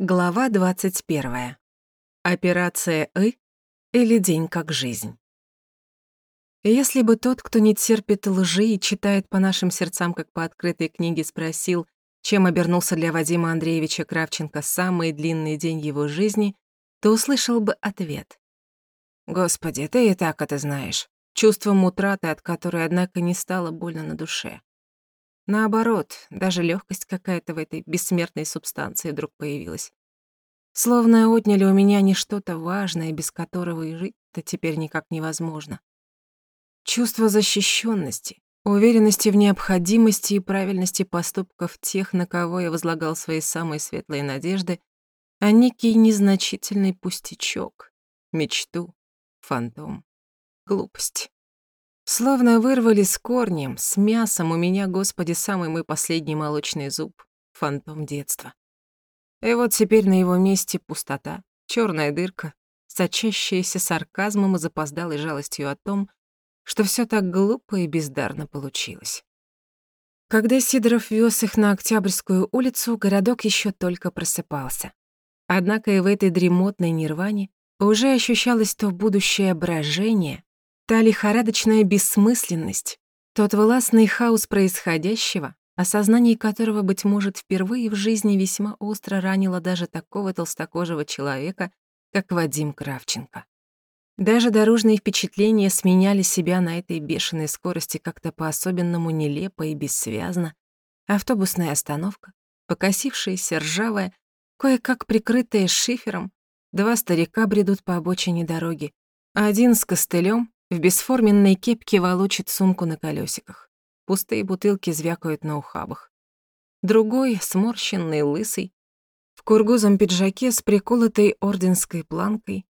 Глава 21. Операция «И» или «День как жизнь». Если бы тот, кто не терпит лжи и читает по нашим сердцам, как по открытой книге, спросил, чем обернулся для Вадима Андреевича Кравченко самый длинный день его жизни, то услышал бы ответ. «Господи, ты и так это знаешь. Чувством утраты, от которой, однако, не стало больно на душе. Наоборот, даже легкость какая-то в этой бессмертной субстанции вдруг появилась. Словно отняли у меня не что-то важное, без которого и жить-то теперь никак невозможно. Чувство защищенности, уверенности в необходимости и правильности поступков тех, на кого я возлагал свои самые светлые надежды, а некий незначительный пустячок, мечту, фантом, глупость. Словно вырвали с корнем, с мясом у меня, Господи, самый мой последний молочный зуб, фантом детства. И вот теперь на его месте пустота, черная дырка, сочащаяся сарказмом и запоздалой жалостью о том, что все так глупо и бездарно получилось. Когда Сидоров вез их на Октябрьскую улицу, городок еще только просыпался. Однако и в этой дремотной нирване уже ощущалось то будущее брожение, Та лихорадочная бессмысленность, тот властный хаос происходящего, осознание которого, быть может, впервые в жизни весьма остро ранило даже такого толстокожего человека, как Вадим Кравченко. Даже дорожные впечатления сменяли себя на этой бешеной скорости как-то по-особенному нелепо и бессвязно. Автобусная остановка, покосившаяся, ржавая, кое-как прикрытая шифером, два старика бредут по обочине дороги, один с костылем, в бесформенной кепке волочит сумку на колесиках. Пустые бутылки звякают на ухабах. Другой, сморщенный, лысый, в кургузом пиджаке с приколотой орденской планкой,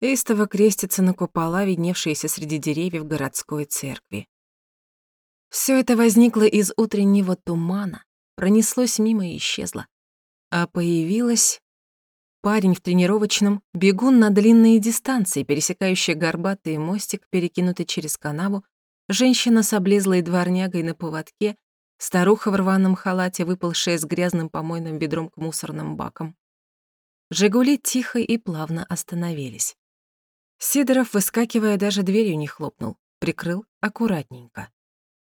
истово крестится на купола, видневшиеся среди деревьев городской церкви. Все это возникло из утреннего тумана, пронеслось мимо и исчезло. А появилось Парень в тренировочном, бегун на длинные дистанции, пересекающий горбатый мостик, перекинутый через канаву, женщина с облезлой дворнягой на поводке, старуха в рваном халате, выпалшая с грязным помойным ведром к мусорным бакам. «Жигули» тихо и плавно остановились. Сидоров, выскакивая, даже дверью не хлопнул, прикрыл аккуратненько.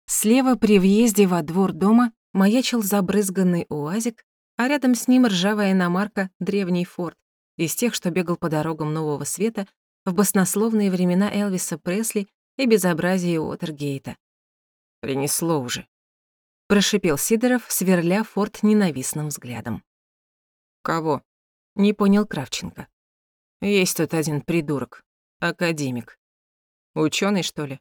Слева при въезде во двор дома маячил забрызганный уазик, а рядом с ним ржавая иномарка «Древний форт», из тех, что бегал по дорогам Нового Света в баснословные времена Элвиса Пресли и безобразие Уотергейта. «Принесло уже», — прошипел Сидоров, сверля форт ненавистным взглядом. «Кого?» — не понял Кравченко. «Есть тут один придурок, академик. Ученый, что ли?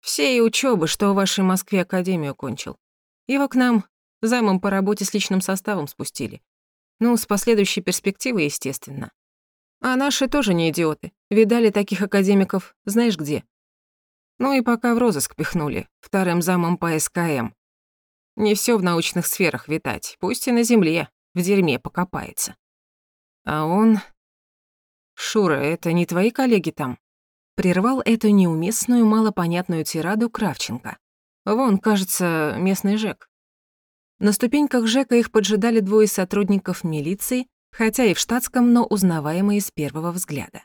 Все и учебы, что в вашей Москве академию кончил. Его к нам Займом по работе с личным составом спустили. Ну, с последующей перспективой, естественно. А наши тоже не идиоты. Видали таких академиков знаешь где. Ну и пока в розыск пихнули, вторым замом по СКМ. Не все в научных сферах витать, пусть и на земле, в дерьме покопается. А он... Шура, это не твои коллеги там? Прервал эту неуместную, малопонятную тираду Кравченко. Вон, кажется, местный ЖЭК. На ступеньках Жека их поджидали двое сотрудников милиции, хотя и в штатском, но узнаваемые с первого взгляда.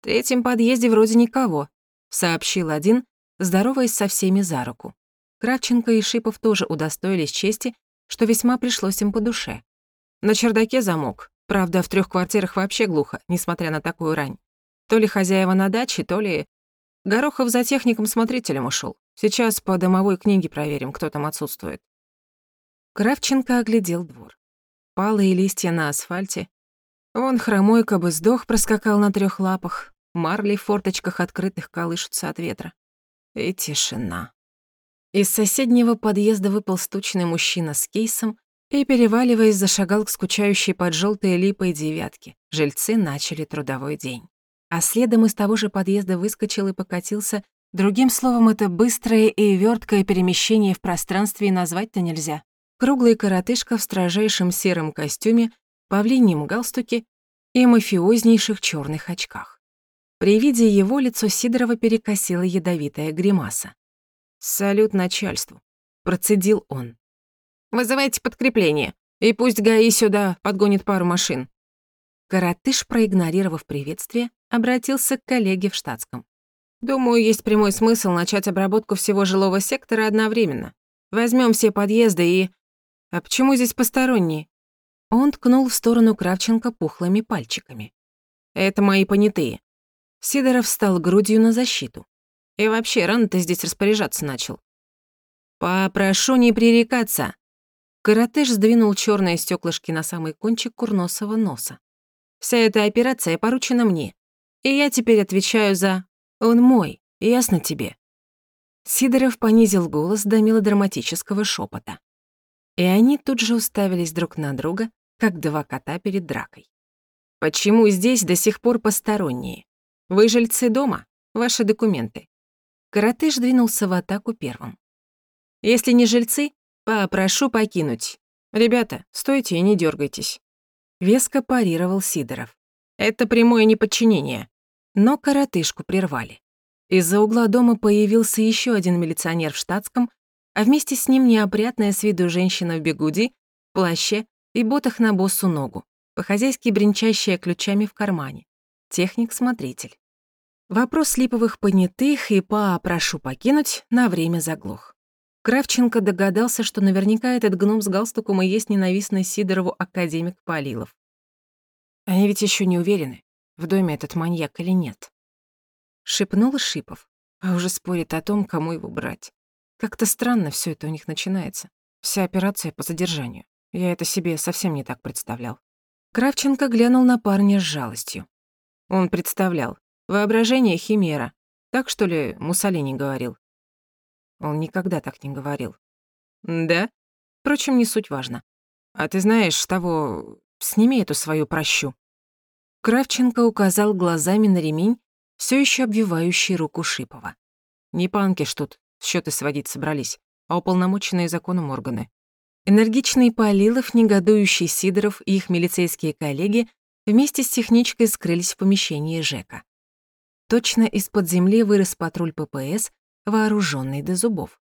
«В третьем подъезде вроде никого», — сообщил один, здороваясь со всеми за руку. Кравченко и Шипов тоже удостоились чести, что весьма пришлось им по душе. На чердаке замок, правда, в трех квартирах вообще глухо, несмотря на такую рань. То ли хозяева на даче, то ли... Горохов за техником-смотрителем ушел. Сейчас по домовой книге проверим, кто там отсутствует. Кравченко оглядел двор. Палые листья на асфальте. Вон хромой кабы сдох проскакал на трех лапах. Марли в форточках открытых колышутся от ветра. И тишина. Из соседнего подъезда выпал стучный мужчина с кейсом и, переваливаясь, зашагал к скучающей под желтой липой девятке. Жильцы начали трудовой день. А следом из того же подъезда выскочил и покатился. Другим словом, это быстрое и верткое перемещение в пространстве назвать-то нельзя. Круглый коротышка в строжайшем сером костюме, павлиньем галстуке и мафиознейших черных очках. При виде его лицо Сидорова перекосила ядовитая гримаса. «Салют начальству», — процедил он. «Вызывайте подкрепление», И пусть ГАИ сюда подгонит пару машин». Коротыш, проигнорировав приветствие, обратился к коллеге в штатском. «Думаю, есть прямой смысл начать обработку всего жилого сектора одновременно. Возьмем все подъезды и... А почему здесь посторонние?» Он ткнул в сторону Кравченко пухлыми пальчиками. «Это мои понятые». Сидоров встал грудью на защиту. «И вообще, рано ты здесь распоряжаться начал». «Попрошу не пререкаться». Каратыш сдвинул черные стеклышки на самый кончик курносого носа. «Вся эта операция поручена мне, и я теперь отвечаю за... Он мой, ясно тебе?» Сидоров понизил голос до мелодраматического шепота. И они тут же уставились друг на друга, как два кота перед дракой. «Почему здесь до сих пор посторонние? Вы жильцы дома? Ваши документы?» Каратыш двинулся в атаку первым. «Если не жильцы, попрошу покинуть. Ребята, стойте и не дергайтесь. Веско парировал Сидоров. «Это прямое неподчинение». Но коротышку прервали. Из-за угла дома появился еще один милиционер в штатском, а вместе с ним неопрятная с виду женщина в бегуди, плаще и ботах на боссу ногу, по-хозяйски бренчащая ключами в кармане. Техник-смотритель. Вопрос липовых понятых и по «прошу покинуть» на время заглох. Кравченко догадался, что наверняка этот гном с галстуком и есть ненавистный Сидорову академик Полилов. Они ведь еще не уверены, в доме этот маньяк или нет. Шепнул Шипов, а уже спорит о том, кому его брать. Как-то странно все это у них начинается. Вся операция по задержанию. Я это себе совсем не так представлял. Кравченко глянул на парня с жалостью. Он представлял. Воображение химера. Так что ли Муссолини говорил? Он никогда так не говорил. Да? Впрочем, не суть важно. А ты знаешь того... Сними эту свою прощу. Кравченко указал глазами на ремень, все еще обвивающий руку Шипова. Не панки ж тут счеты сводить собрались, а уполномоченные законом органы. Энергичный Полилов, негодующий Сидоров и их милицейские коллеги вместе с техничкой скрылись в помещении ЖЭКа. Точно из-под земли вырос патруль ППС, вооруженный до зубов.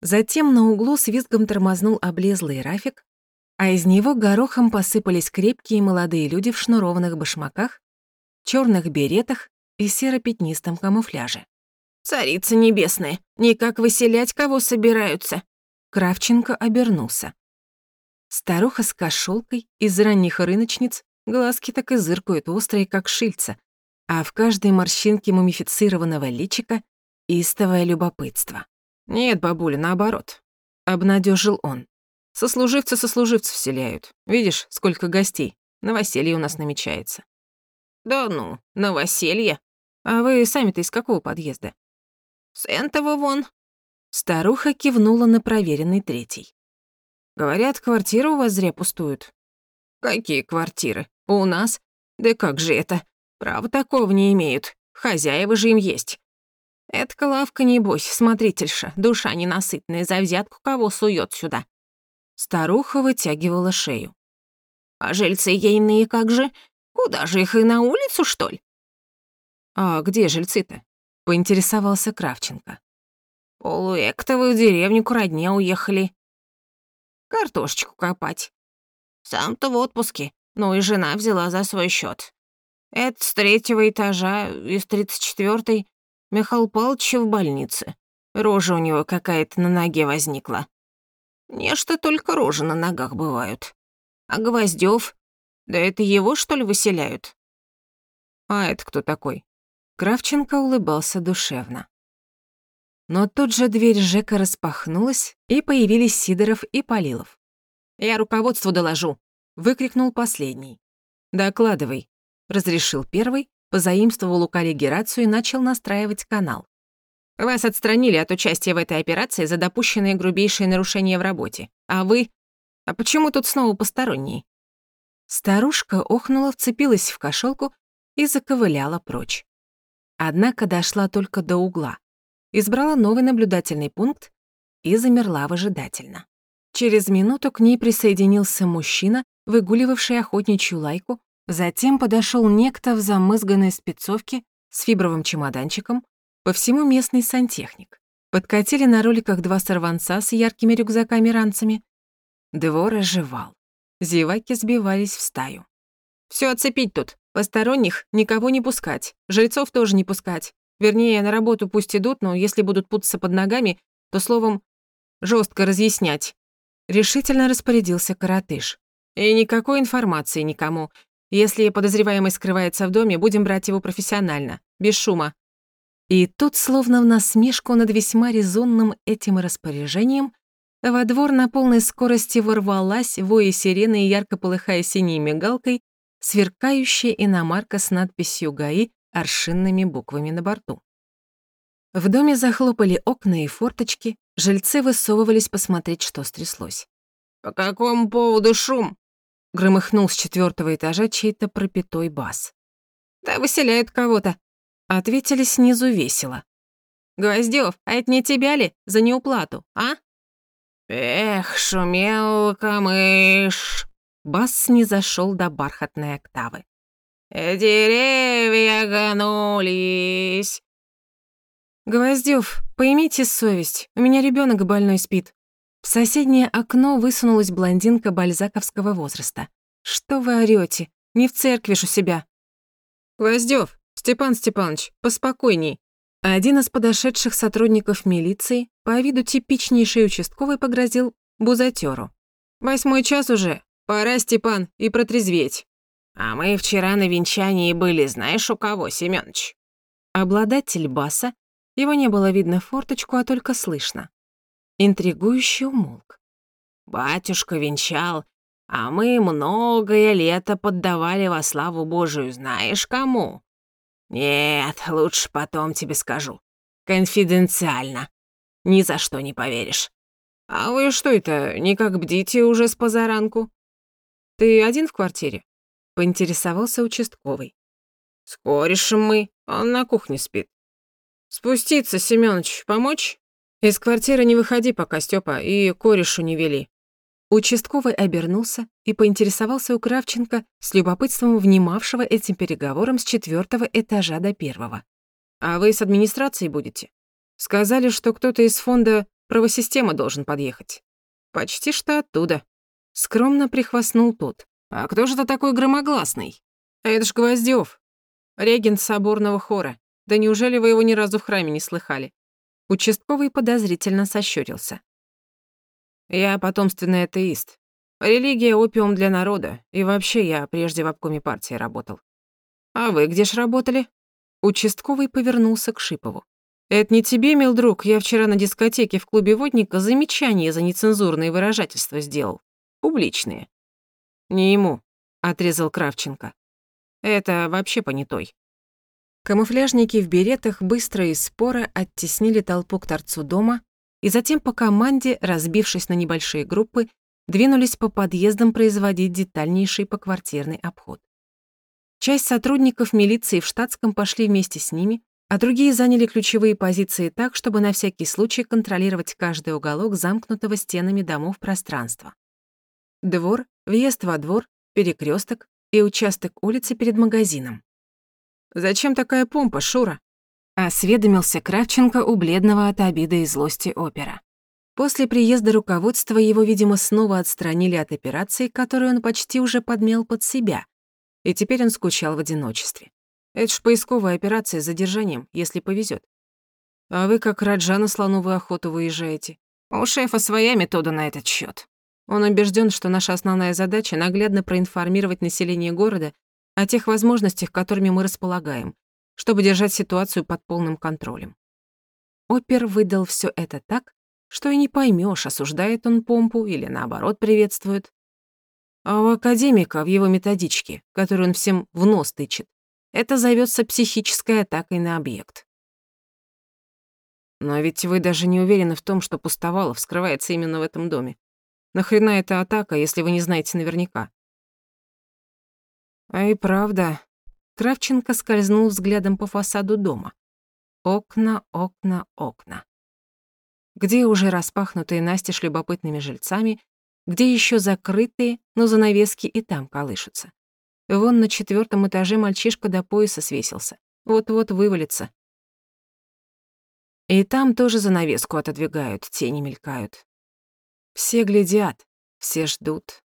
Затем на углу с визгом тормознул облезлый Рафик, а из него горохом посыпались крепкие молодые люди в шнурованных башмаках, черных беретах и серо-пятнистом камуфляже. «Царица небесная, никак выселять кого собираются?» Кравченко обернулся. Старуха с кошелкой из ранних рыночниц, глазки так и зыркают острые, как шильца, а в каждой морщинке мумифицированного личика истовое любопытство. «Нет, бабуля, наоборот», — обнадежил он. «Сослуживцы сослуживцев вселяют. Видишь, сколько гостей. Новоселье у нас намечается». «Да ну, новоселье. А вы сами-то из какого подъезда?» «С этого вон». Старуха кивнула на проверенный третий. «Говорят, квартиры у вас зря пустуют». «Какие квартиры? У нас? Да как же это? Права такого не имеют. Хозяева же им есть. Эта лавка, небось, смотрительша, душа ненасытная, за взятку кого сует сюда. Старуха вытягивала шею. А жильцы ейные как же? Куда же их и на улицу, что ли? А где жильцы-то? Поинтересовался Кравченко. Полуэктовы в деревню к родне уехали. Картошечку копать. Сам-то в отпуске, но и жена взяла за свой счет. Это с третьего этажа, из тридцать четвёртой Михаил Павлович в больнице. Рожа у него какая-то на ноге возникла. Нечто только рожи на ногах бывают. А Гвоздёв? Да это его, что ли, выселяют? А это кто такой? Кравченко улыбался душевно. Но тут же дверь Жека распахнулась, и появились Сидоров и Полилов. «Я руководству доложу», — выкрикнул последний. «Докладывай», — разрешил первый, позаимствовал у коллеги рацию и начал настраивать канал. «Вас отстранили от участия в этой операции за допущенные грубейшие нарушения в работе. А вы? А почему тут снова посторонние?» Старушка охнула, вцепилась в кошелку и заковыляла прочь. Однако дошла только до угла, избрала новый наблюдательный пункт и замерла выжидательно. Через минуту к ней присоединился мужчина, выгуливавший охотничью лайку Затем подошел некто в замызганной спецовке с фибровым чемоданчиком, по всему местный сантехник. Подкатили на роликах два сорванца с яркими рюкзаками-ранцами. Двор оживал. Зеваки сбивались в стаю. Всё оцепить тут. Посторонних никого не пускать. Жильцов тоже не пускать. Вернее, на работу пусть идут, но если будут путаться под ногами, то словом жестко разъяснять. Решительно распорядился коротыш. И никакой информации никому. Если подозреваемый скрывается в доме, будем брать его профессионально, без шума. И тут, словно в насмешку над весьма резонным этим распоряжением, во двор на полной скорости ворвалась, воя сирены и ярко полыхая синей мигалкой, сверкающая иномарка с надписью «ГАИ» аршинными буквами на борту. В доме захлопали окна и форточки, жильцы высовывались посмотреть, что стряслось. «По какому поводу шум?» — громыхнул с четвертого этажа чей-то пропитой бас. «Да выселяют кого-то», — ответили снизу весело. «Гвоздёв, а это не тебя ли за неуплату, а?» «Эх, шумел камыш!» Бас снизошёл до бархатной октавы. «Деревья гонулись!» «Гвоздёв, поймите совесть, у меня ребёнок больной спит». В соседнее окно высунулась блондинка бальзаковского возраста. «Что вы орёте? Не в церкви ж у себя». «Гвоздёв, Степан Степанович, поспокойней». Один из подошедших сотрудников милиции, по виду типичнейший участковый, погрозил бузатеру. «Восьмой час уже. Пора, Степан, и протрезветь». «А мы вчера на венчании были, знаешь, у кого, Семёныч?» Обладатель баса, его не было видно в форточку, а только слышно. Интригующий умолк. «Батюшка венчал, а мы многое лето поддавали во славу Божию, знаешь кому? Нет, лучше потом тебе скажу. Конфиденциально. Ни за что не поверишь. А вы что это, никак бдите уже с позаранку? Ты один в квартире? Поинтересовался участковый. С мы, он на кухне спит. Спуститься, Семёныч, помочь? Из квартиры не выходи пока, Стёпа, и корешу не вели. Участковый обернулся и поинтересовался у Кравченко с любопытством внимавшего этим переговорам с четвертого этажа до первого. «А вы с администрацией будете? Сказали, что кто-то из фонда правосистема должен подъехать. Почти что оттуда». Скромно прихвастнул тот. «А кто же это такой громогласный?» «А это ж Гвоздёв, регент соборного хора. Да неужели вы его ни разу в храме не слыхали?» Участковый подозрительно сощурился. Я потомственный атеист. Религия — опиум для народа, и вообще я прежде в обкоме партии работал. А вы где ж работали? Участковый повернулся к Шипову. Это не тебе, мил друг, я вчера на дискотеке в клубе водника замечание за нецензурные выражательства сделал. Публичные. Не ему, отрезал Кравченко. Это вообще понятой. Камуфляжники в беретах быстро и споро оттеснили толпу к торцу дома, и затем по команде, разбившись на небольшие группы, двинулись по подъездам производить детальнейший поквартирный обход. Часть сотрудников милиции в штатском пошли вместе с ними, а другие заняли ключевые позиции так, чтобы на всякий случай контролировать каждый уголок замкнутого стенами домов пространства. Двор, въезд во двор, перекресток и участок улицы перед магазином. «Зачем такая помпа, Шура?» Осведомился Кравченко у бледного от обиды и злости опера. После приезда руководства его, видимо, снова отстранили от операции, которую он почти уже подмел под себя, и теперь он скучал в одиночестве. Это ж поисковая операция с задержанием, если повезет. А вы как Раджа на слоновую охоту выезжаете. У шефа своя метода на этот счет. Он убежден, что наша основная задача — наглядно проинформировать население города о тех возможностях, которыми мы располагаем, чтобы держать ситуацию под полным контролем. Опер выдал все это так, что и не поймешь, осуждает он помпу или наоборот приветствует. А у академика в его методичке, которую он всем в нос тычет, это зовется психической атакой на объект. Но ведь вы даже не уверены в том, что Пустовалов скрывается именно в этом доме. Нахрена эта атака, если вы не знаете наверняка? А и правда, Кравченко скользнул взглядом по фасаду дома. Окна, окна, окна. Где уже распахнутые настежь любопытными жильцами, где еще закрытые, но занавески и там колышутся. Вон на четвертом этаже мальчишка до пояса свесился. Вот-вот вывалится. И там тоже занавеску отодвигают, тени мелькают. Все глядят, все ждут.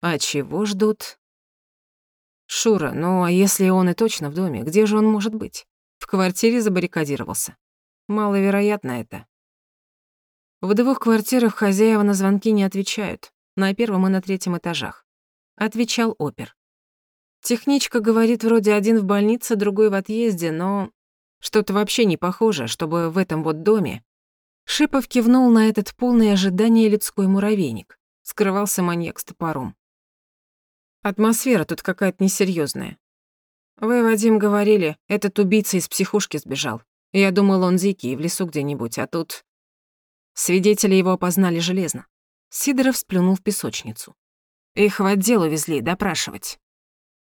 А чего ждут? Шура, ну а если он и точно в доме, где же он может быть? В квартире забаррикадировался. Маловероятно это. В двух квартирах хозяева на звонки не отвечают, на первом и на третьем этажах. Отвечал опер. Техничка говорит, вроде один в больнице, другой в отъезде, но что-то вообще не похоже, чтобы в этом вот доме. Шипов кивнул на этот полный ожидания людской муравейник. Скрывался маньяк с топором. Атмосфера тут какая-то несерьёзная. Вы, Вадим, говорили, этот убийца из психушки сбежал. Я думал, он дикий, в лесу где-нибудь, а тут... Свидетели его опознали железно. Сидоров сплюнул в песочницу. Их в отдел увезли допрашивать.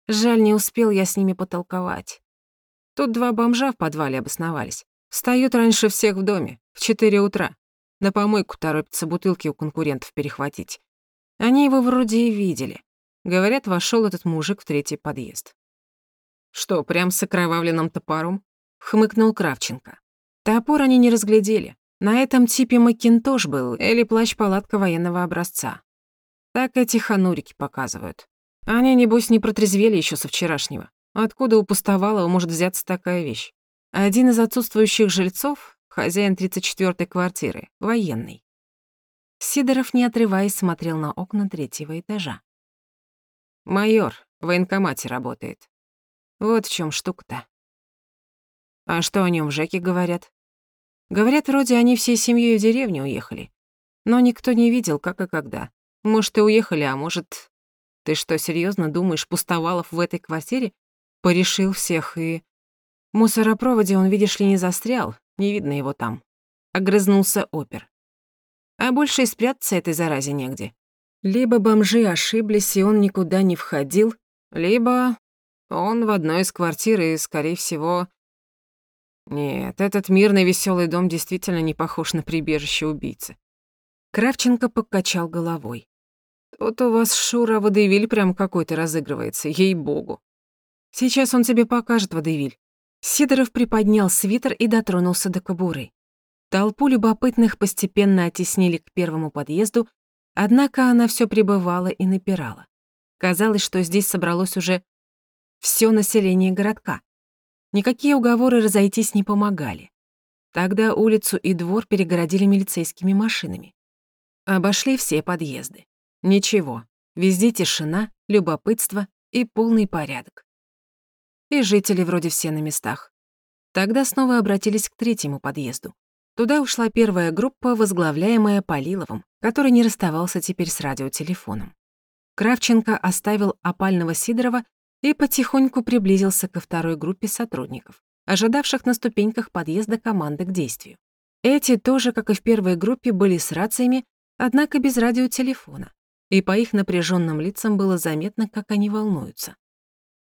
Жаль, не успел я с ними потолковать. Тут два бомжа в подвале обосновались. Встают раньше всех в доме, в четыре утра. На помойку торопятся бутылки у конкурентов перехватить. Они его вроде и видели. Говорят, вошел этот мужик в третий подъезд. «Что, прям с окровавленным топором?» — хмыкнул Кравченко. Топор они не разглядели. На этом типе макинтош был или плащ-палатка военного образца. Так эти ханурики показывают. Они, небось, не протрезвели еще со вчерашнего. Откуда у пустовалого может взяться такая вещь? Один из отсутствующих жильцов, хозяин 34-й квартиры, военный. Сидоров, не отрываясь, смотрел на окна третьего этажа. Майор в военкомате работает. Вот в чем штука-то. А что о нем в Жеке говорят? Говорят, вроде они всей семьей в деревню уехали. Но никто не видел, как и когда. Может, и уехали, а может... Ты что, серьезно думаешь, Пустовалов в этой квартире порешил всех и... В мусоропроводе он, видишь ли, не застрял, не видно его там. Огрызнулся опер. А больше и спрятаться этой заразе негде. Либо бомжи ошиблись, и он никуда не входил, либо он в одной из квартир и, скорее всего... Нет, этот мирный веселый дом действительно не похож на прибежище убийцы. Кравченко покачал головой. Тут у вас, Шура, водевиль прям какой-то разыгрывается, ей-богу. Сейчас он тебе покажет водевиль. Сидоров приподнял свитер и дотронулся до кобуры. Толпу любопытных постепенно оттеснили к первому подъезду, Однако она все пребывала и напирала. Казалось, что здесь собралось уже все население городка. Никакие уговоры разойтись не помогали. Тогда улицу и двор перегородили милицейскими машинами. Обошли все подъезды. Ничего, везде тишина, любопытство и полный порядок. И жители вроде все на местах. Тогда снова обратились к третьему подъезду. Туда ушла первая группа, возглавляемая Полиловым, который не расставался теперь с радиотелефоном. Кравченко оставил опального Сидорова и потихоньку приблизился ко второй группе сотрудников, ожидавших на ступеньках подъезда команды к действию. Эти тоже, как и в первой группе, были с рациями, однако без радиотелефона, и по их напряженным лицам было заметно, как они волнуются.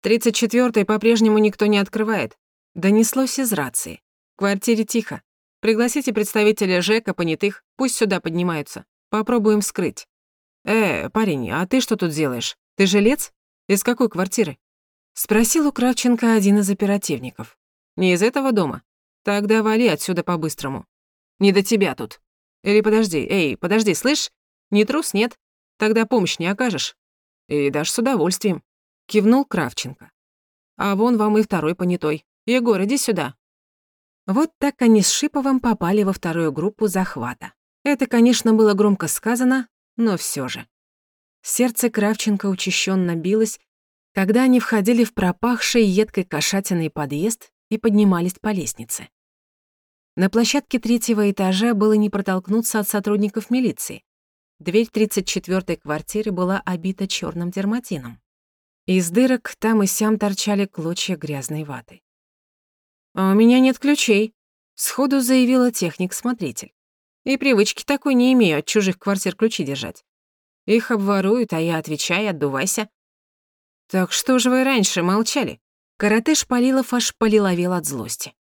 «Тридцать четвёртый по-прежнему никто не открывает», — донеслось из рации. «В квартире тихо. Пригласите представителя ЖЭКа, понятых, пусть сюда поднимаются. Попробуем вскрыть. Э, парень, а ты что тут делаешь? Ты жилец? Из какой квартиры? Спросил у Кравченко один из оперативников. Не из этого дома? Тогда вали отсюда по-быстрому. Не до тебя тут. Или подожди, эй, подожди, слышь? Не трус, нет? Тогда помощь не окажешь. И дашь с удовольствием. Кивнул Кравченко. А вон вам и второй понятой. Егор, иди сюда. Вот так они с Шиповым попали во вторую группу захвата. Это, конечно, было громко сказано, но все же. Сердце Кравченко учащенно билось, когда они входили в пропахший едкой кошатиной подъезд и поднимались по лестнице. На площадке третьего этажа было не протолкнуться от сотрудников милиции. Дверь 34-й квартиры была обита черным дерматином. Из дырок там и сям торчали клочья грязной ваты. «А у меня нет ключей», — сходу заявила техник-смотритель. «И привычки такой не имею от чужих квартир ключи держать. Их обворуют, а я отвечаю, отдувайся». «Так что же вы раньше молчали?» Каратыш Полилов аж полиловел от злости.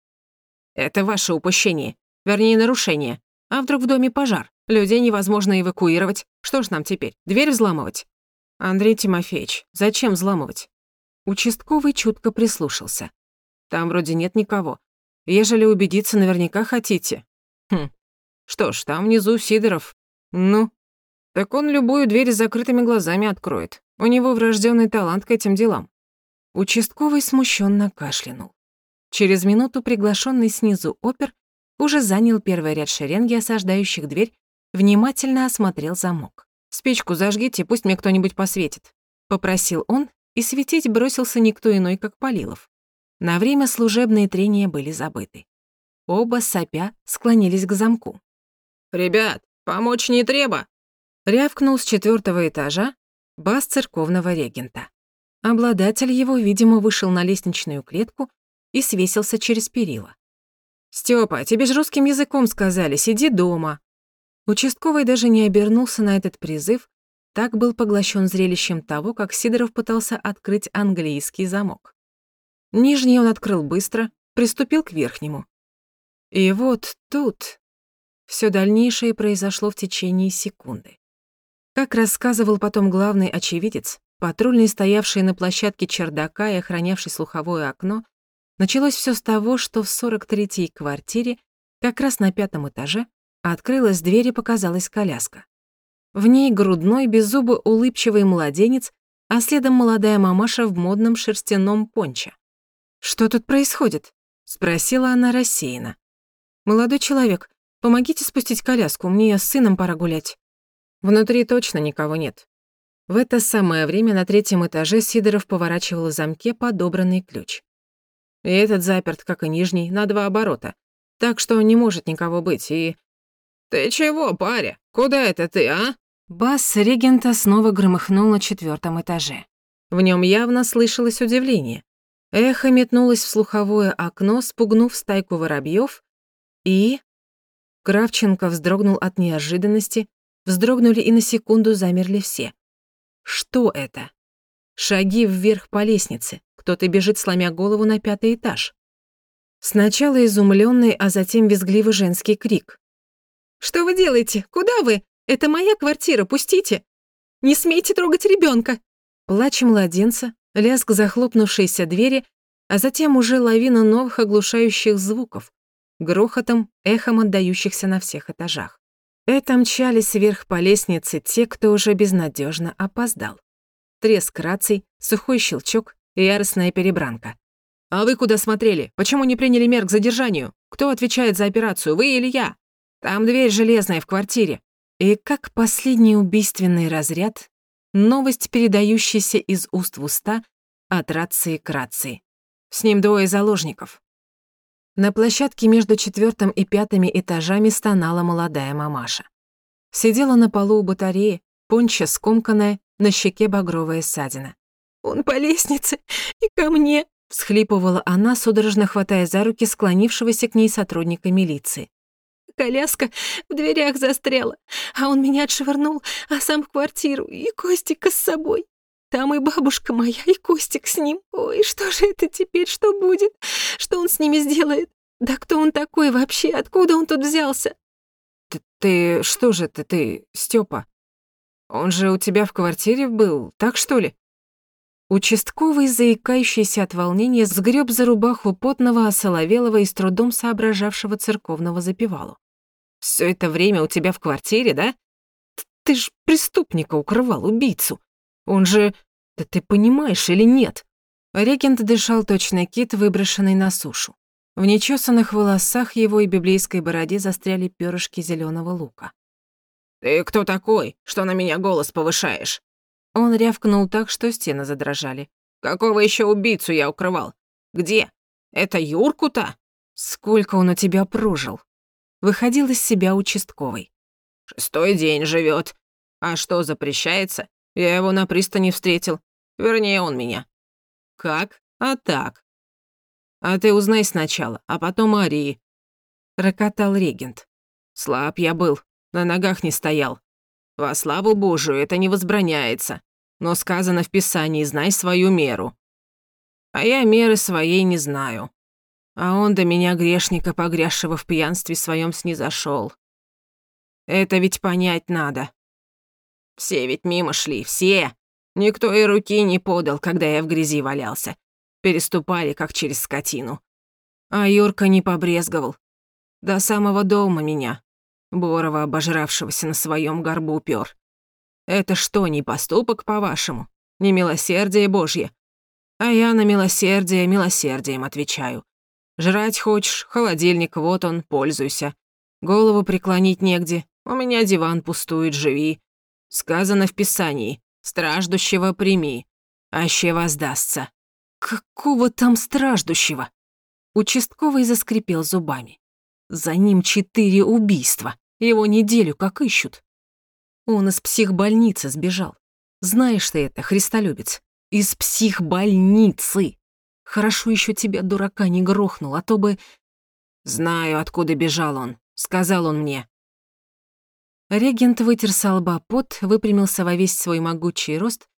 «Это ваше упущение, вернее, нарушение. А вдруг в доме пожар? Людей невозможно эвакуировать. Что ж нам теперь, дверь взламывать?» «Андрей Тимофеевич, зачем взламывать?» Участковый чутко прислушался. Там вроде нет никого. Ежели убедиться наверняка хотите. Хм. Что ж, там внизу Сидоров. Ну, Так он любую дверь с закрытыми глазами откроет. У него врожденный талант к этим делам. Участковый смущенно кашлянул. Через минуту приглашенный снизу опер уже занял первый ряд шеренги, осаждающих дверь, внимательно осмотрел замок. «Спичку зажгите, пусть мне кто-нибудь посветит», — попросил он, и светить бросился никто иной, как Полилов. На время служебные трения были забыты. Оба, сопя, склонились к замку. «Ребят, помочь не треба!» Рявкнул с четвертого этажа бас церковного регента. Обладатель его, видимо, вышел на лестничную клетку и свесился через перила. «Стёпа, тебе же русским языком сказали, сиди дома». Участковый даже не обернулся на этот призыв, так был поглощен зрелищем того, как Сидоров пытался открыть английский замок. Нижний он открыл быстро, приступил к верхнему. И вот тут все дальнейшее произошло в течение секунды. Как рассказывал потом главный очевидец, патрульный, стоявший на площадке чердака и охранявший слуховое окно, началось все с того, что в 43-й квартире, как раз на пятом этаже, открылась дверь и показалась коляска. В ней грудной, беззубый, улыбчивый младенец, а следом молодая мамаша в модном шерстяном понче. «Что тут происходит?» — спросила она рассеянно. «Молодой человек, помогите спустить коляску, мне с сыном пора гулять». Внутри точно никого нет. В это самое время на третьем этаже Сидоров поворачивал в замке подобранный ключ. И этот заперт, как и нижний, на два оборота. Так что не может никого быть, и... «Ты чего, паря? Куда это ты, а?» Бас регента снова громыхнул на четвертом этаже. В нем явно слышалось удивление. Эхо метнулось в слуховое окно, спугнув стайку воробьев, и... Кравченко вздрогнул от неожиданности, вздрогнули и на секунду замерли все. Что это? Шаги вверх по лестнице, кто-то бежит, сломя голову на пятый этаж. Сначала изумленный, а затем визгливый женский крик. «Что вы делаете? Куда вы? Это моя квартира, пустите! Не смейте трогать ребенка. Плач младенца, лязг захлопнувшейся двери, а затем уже лавина новых оглушающих звуков, грохотом, эхом отдающихся на всех этажах. Это мчались вверх по лестнице те, кто уже безнадежно опоздал. Треск раций, сухой щелчок яростная перебранка. «А вы куда смотрели? Почему не приняли мер к задержанию? Кто отвечает за операцию, вы или я? Там дверь железная в квартире». И как последний убийственный разряд, новость, передающаяся из уст в уста от рации к рации. С ним двое заложников. На площадке между четвертым и пятыми этажами стонала молодая мамаша. Сидела на полу у батареи, понча скомканная, на щеке багровая ссадина. «Он по лестнице и ко мне!» — всхлипывала она, судорожно хватая за руки склонившегося к ней сотрудника милиции. Коляска в дверях застряла, а он меня отшвырнул, а сам в квартиру, и Костика с собой. Там и бабушка моя, и Костик с ним. Ой, что же это теперь, что будет? Что он с ними сделает? Да кто он такой вообще? Откуда он тут взялся? Ты, ты что же ты, ты, Степа? Он же у тебя в квартире был, так что ли? Участковый, заикающийся от волнения, сгреб за рубаху потного, осоловелого и с трудом соображавшего церковного запевалу. Все это время у тебя в квартире, да? Ты ж преступника укрывал, убийцу. Он же... Да ты понимаешь или нет? Регент дышал точно кит, выброшенный на сушу. В нечесанных волосах его и библейской бороде застряли перышки зеленого лука. «Ты кто такой, что на меня голос повышаешь?» Он рявкнул так, что стены задрожали. «Какого еще убийцу я укрывал? Где? Это Юрку-то?» «Сколько он у тебя прожил?» Выходил из себя участковый. «Шестой день живет. А что запрещается? Я его на пристани встретил. Вернее, он меня. Как? А так. А ты узнай сначала, а потом Арии. Рокотал регент. Слаб я был, на ногах не стоял. Во славу Божию это не возбраняется. Но сказано в Писании, знай свою меру. А я меры своей не знаю. А он до меня грешника, погрязшего в пьянстве своем, снизошел. Это ведь понять надо. Все ведь мимо шли, все. Никто и руки не подал, когда я в грязи валялся. Переступали, как через скотину. А Юрка не побрезговал. До самого дома меня, Борова, обожравшегося на своем горбу, пёр. Это что, не поступок, по-вашему? Не милосердие Божье? А я на милосердие милосердием отвечаю. Жрать хочешь, холодильник, вот он, пользуйся. Голову преклонить негде, у меня диван пустует, живи. Сказано в Писании, страждущего прими, аще воздастся. Какого там страждущего? Участковый заскрипел зубами. За ним четыре убийства. Его неделю как ищут. Он из психбольницы сбежал. Знаешь ты это, христолюбец. Из психбольницы. Хорошо еще тебя, дурака, не грохнул, а то бы... Знаю, откуда бежал он. Сказал он мне. Регент вытер со лба пот, выпрямился во весь свой могучий рост,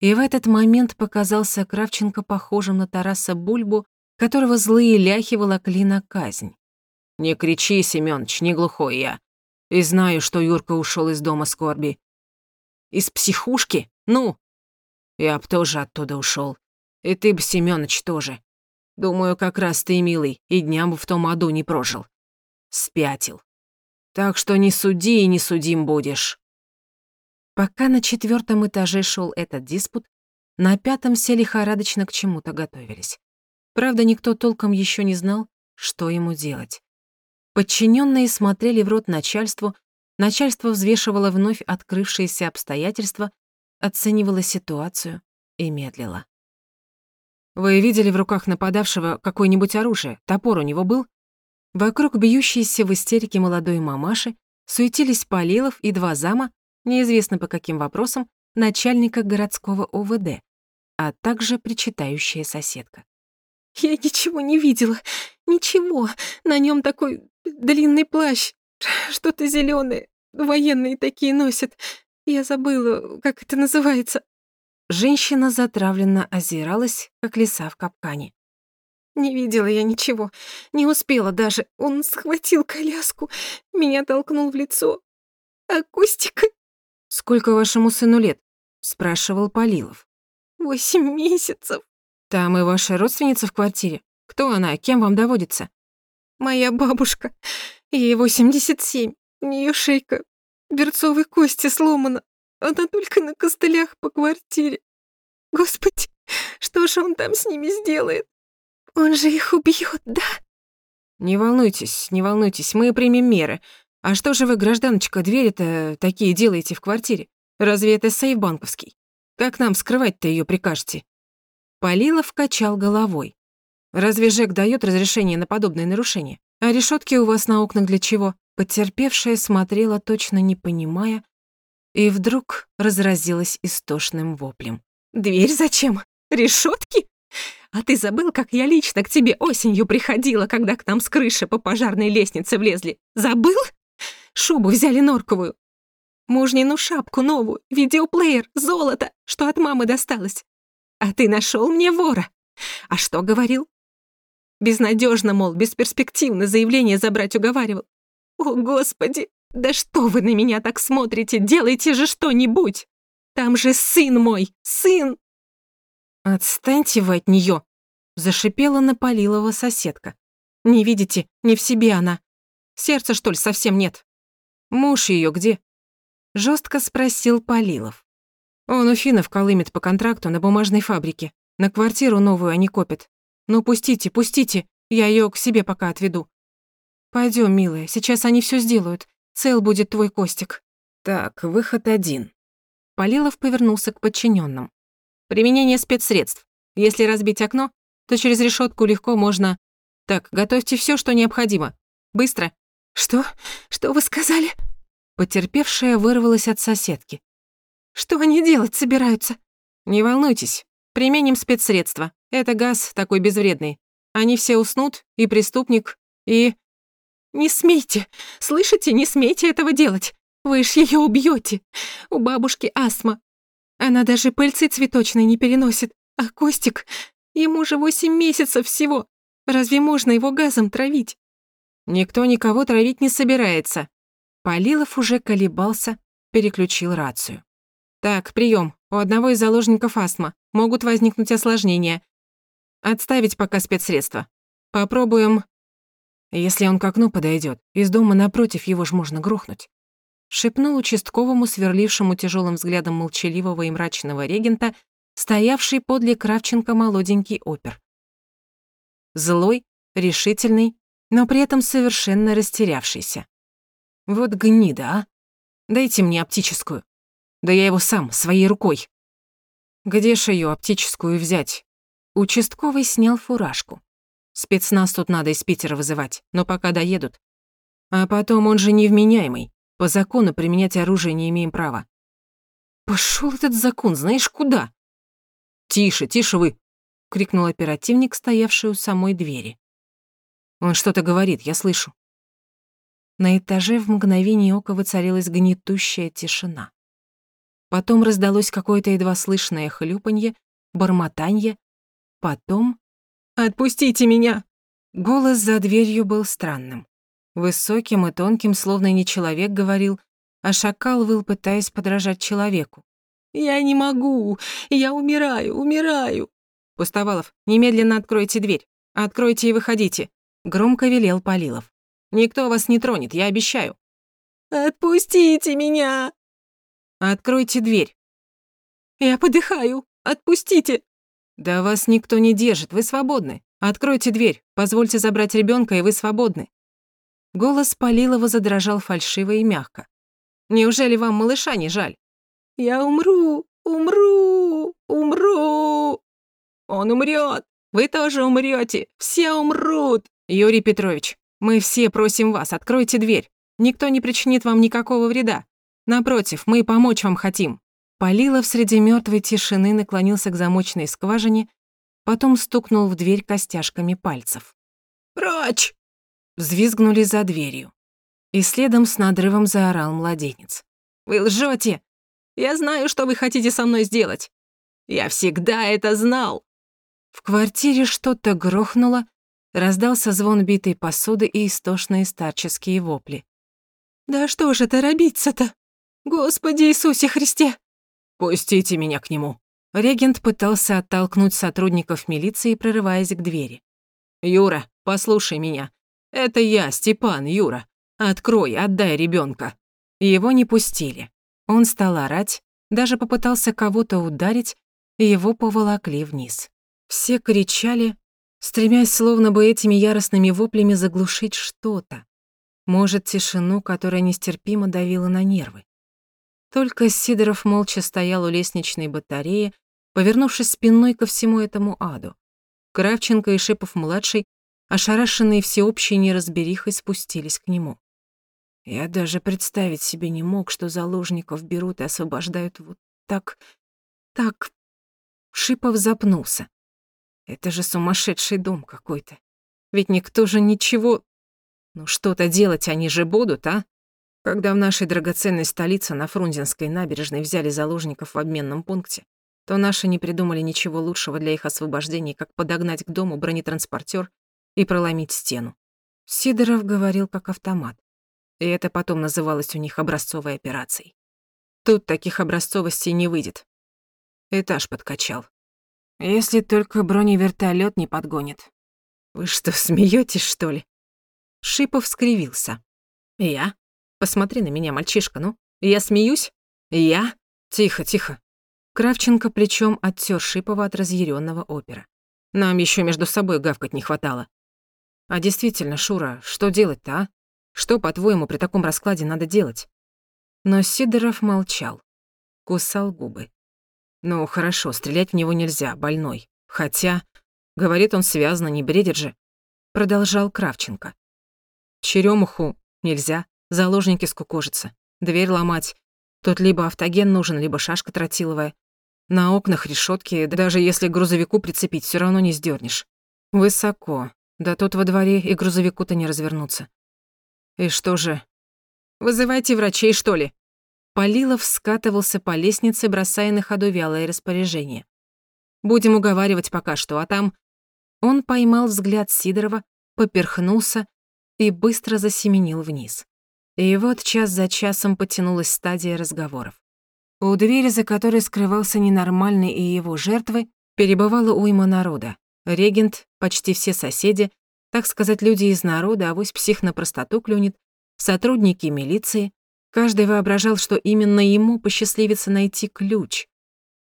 и в этот момент показался Кравченко похожим на Тараса Бульбу, которого злые ляхи волокли на казнь. «Не кричи, Семёныч, не глухой я. И знаю, что Юрка ушел из дома скорби. Из психушки? Ну? Я б тоже оттуда ушел. И ты б, Семёныч, тоже. Думаю, как раз ты, милый, и дня бы в том аду не прожил. Спятил. Так что не суди и не судим будешь. Пока на четвертом этаже шел этот диспут, на пятом все лихорадочно к чему-то готовились. Правда, никто толком еще не знал, что ему делать. Подчиненные смотрели в рот начальству, начальство взвешивало вновь открывшиеся обстоятельства, оценивало ситуацию и медлило. «Вы видели в руках нападавшего какое-нибудь оружие? Топор у него был?» Вокруг бьющейся в истерике молодой мамаши суетились Полилов и два зама, неизвестно по каким вопросам, начальника городского ОВД, а также причитающая соседка. «Я ничего не видела, ничего. На нем такой длинный плащ, что-то зеленое, военные такие носят. Я забыла, как это называется». Женщина затравленно озиралась, как лиса в капкане. Не видела я ничего, не успела даже. Он схватил коляску, меня толкнул в лицо. А Костик... «Сколько вашему сыну лет?» — спрашивал Полилов. «Восемь месяцев». «Там и ваша родственница в квартире? Кто она, кем вам доводится?» Моя бабушка. Ей 87. У нее шейка берцовой кости сломана. Она только на костылях по квартире. Господи, что же он там с ними сделает? Он же их убьет, да? Не волнуйтесь, не волнуйтесь, мы примем меры. А что же вы, гражданочка, двери-то такие делаете в квартире? Разве это сейф банковский? Как нам скрывать-то ее прикажете? Полилов качал головой. Разве Жек дает разрешение на подобное нарушение? А решетки у вас на окнах для чего? Потерпевшая смотрела, точно не понимая, и вдруг разразилась истошным воплем. «Дверь зачем? Решетки? А ты забыл, как я лично к тебе осенью приходила, когда к нам с крыши по пожарной лестнице влезли? Забыл? Шубу взяли норковую. Мужнину шапку новую, видеоплеер, золото, что от мамы досталось. А ты нашел мне вора. А что говорил? Безнадежно, мол, бесперспективно заявление забрать уговаривал. О, Господи, да что вы на меня так смотрите? Делайте же что-нибудь! Там же сын мой, сын! Отстаньте вы от нее, зашипела Наполилова соседка. Не видите, не в себе она. Сердца, что ли, совсем нет? Муж ее где? Жестко спросил Полилов. Он у финнов колымет по контракту на бумажной фабрике. На квартиру новую они копят. Ну, пустите, пустите, я ее к себе пока отведу. Пойдем, милая, сейчас они все сделают. Цел будет твой Костик. Так, выход один. Полилов повернулся к подчиненным. Применение спецсредств. Если разбить окно, то через решетку легко можно... Так, готовьте все, что необходимо. Быстро. Что? Что вы сказали? Потерпевшая вырвалась от соседки. Что они делать собираются? Не волнуйтесь, применим спецсредства. Это газ такой безвредный. Они все уснут, и преступник, и... Не смейте, слышите, не смейте этого делать. Вы ж ее убьете. У бабушки астма. Она даже пыльцы цветочной не переносит. А Костик, ему же восемь месяцев всего. Разве можно его газом травить? Никто никого травить не собирается. Полилов уже колебался, переключил рацию. Так, прием. У одного из заложников астма. Могут возникнуть осложнения. Отставить пока спецсредства. Попробуем... Если он к окну подойдет, из дома напротив его ж можно грохнуть. шепнул участковому, сверлившему тяжелым взглядом молчаливого и мрачного регента, стоявший подле Кравченко молоденький опер. Злой, решительный, но при этом совершенно растерявшийся. Вот гнида, а! Дайте мне оптическую. Да я его сам, своей рукой. Где ж её оптическую взять? Участковый снял фуражку. Спецназ тут надо из Питера вызывать, но пока доедут. А потом он же невменяемый. По закону применять оружие не имеем права. Пошёл этот закон, знаешь куда? Тише, тише вы, крикнул оперативник, стоявший у самой двери. Он что-то говорит, я слышу. На этаже в мгновение ока воцарилась гнетущая тишина. Потом раздалось какое-то едва слышное хлюпанье, бормотанье. Потом... «Отпустите меня!» Голос за дверью был странным. Высоким и тонким, словно не человек говорил, а шакал выл, пытаясь подражать человеку. «Я не могу! Я умираю, умираю!» «Пустовалов, немедленно откройте дверь. Откройте и выходите!» Громко велел Полилов. «Никто вас не тронет, я обещаю». «Отпустите меня!» «Откройте дверь». «Я подыхаю, отпустите!» «Да вас никто не держит, вы свободны. Откройте дверь, позвольте забрать ребенка, и вы свободны». Голос Полилова задрожал фальшиво и мягко. «Неужели вам малыша не жаль?» «Я умру, умру, умру!» «Он умрет! Вы тоже умрете! Все умрут!» «Юрий Петрович, мы все просим вас, откройте дверь. Никто не причинит вам никакого вреда. Напротив, мы помочь вам хотим». Полилов среди мертвой тишины наклонился к замочной скважине, потом стукнул в дверь костяшками пальцев. «Прочь!» Взвизгнули за дверью. И следом с надрывом заорал младенец. «Вы лжете! Я знаю, что вы хотите со мной сделать! Я всегда это знал!» В квартире что-то грохнуло, Раздался звон битой посуды и истошные старческие вопли. «Да что же это робиться-то? Господи Иисусе Христе!» «Пустите меня к нему!» Регент пытался оттолкнуть сотрудников милиции, прорываясь к двери. «Юра, послушай меня. Это я, Степан, Юра. Открой, отдай ребенка. Его не пустили. Он стал орать, даже попытался кого-то ударить, его поволокли вниз. Все кричали, стремясь словно бы этими яростными воплями заглушить что-то. Может, тишину, которая нестерпимо давила на нервы. Только Сидоров молча стоял у лестничной батареи, повернувшись спиной ко всему этому аду. Кравченко и Шипов-младший, ошарашенные всеобщей неразберихой, спустились к нему. Я даже представить себе не мог, что заложников берут и освобождают вот так... так... Шипов запнулся. Это же сумасшедший дом какой-то. Ведь никто же ничего... Ну что-то делать они же будут, а? Когда в нашей драгоценной столице на Фрунзенской набережной взяли заложников в обменном пункте, то наши не придумали ничего лучшего для их освобождения, как подогнать к дому бронетранспортер и проломить стену. Сидоров говорил как автомат. И это потом называлось у них образцовой операцией. Тут таких образцовостей не выйдет. Этаж подкачал. Если только броневертолет не подгонит. Вы что, смеетесь, что ли? Шипов скривился. Я? Посмотри на меня, мальчишка, ну. Я смеюсь? Я? Тихо, тихо. Кравченко плечом оттер Шипова от разъяренного опера. Нам еще между собой гавкать не хватало. А действительно, Шура, что делать-то, а? Что, по-твоему, при таком раскладе надо делать? Но Сидоров молчал, кусал губы. Ну, хорошо, стрелять в него нельзя, больной. Хотя, говорит он связано, не бредит же. Продолжал Кравченко. Черемуху нельзя, заложники скукожатся. Дверь ломать. Тут либо автоген нужен, либо шашка тротиловая. На окнах решетки, даже если грузовику прицепить, все равно не сдернешь. Высоко. Да тут во дворе и грузовику-то не развернуться. И что же? Вызывайте врачей, что ли? Полилов скатывался по лестнице, бросая на ходу вялое распоряжение. «Будем уговаривать пока что, а там...» Он поймал взгляд Сидорова, поперхнулся и быстро засеменил вниз. И вот час за часом потянулась стадия разговоров. У двери, за которой скрывался ненормальный и его жертвы, перебывала уйма народа. Регент, почти все соседи, так сказать, люди из народа, авось псих на простоту клюнет, сотрудники милиции, Каждый воображал, что именно ему посчастливится найти ключ.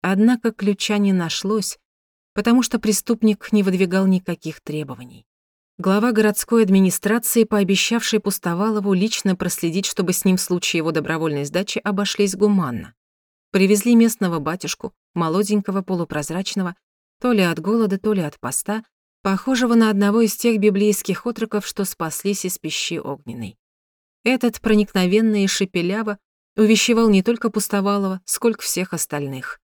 Однако ключа не нашлось, потому что преступник не выдвигал никаких требований. Глава городской администрации, пообещавший Пустовалову лично проследить, чтобы с ним в случае его добровольной сдачи обошлись гуманно. Привезли местного батюшку, молоденького, полупрозрачного, то ли от голода, то ли от поста, похожего на одного из тех библейских отроков, что спаслись из пищи огненной. Этот проникновенно и шепеляво увещевал не только Пустовалова, сколько всех остальных.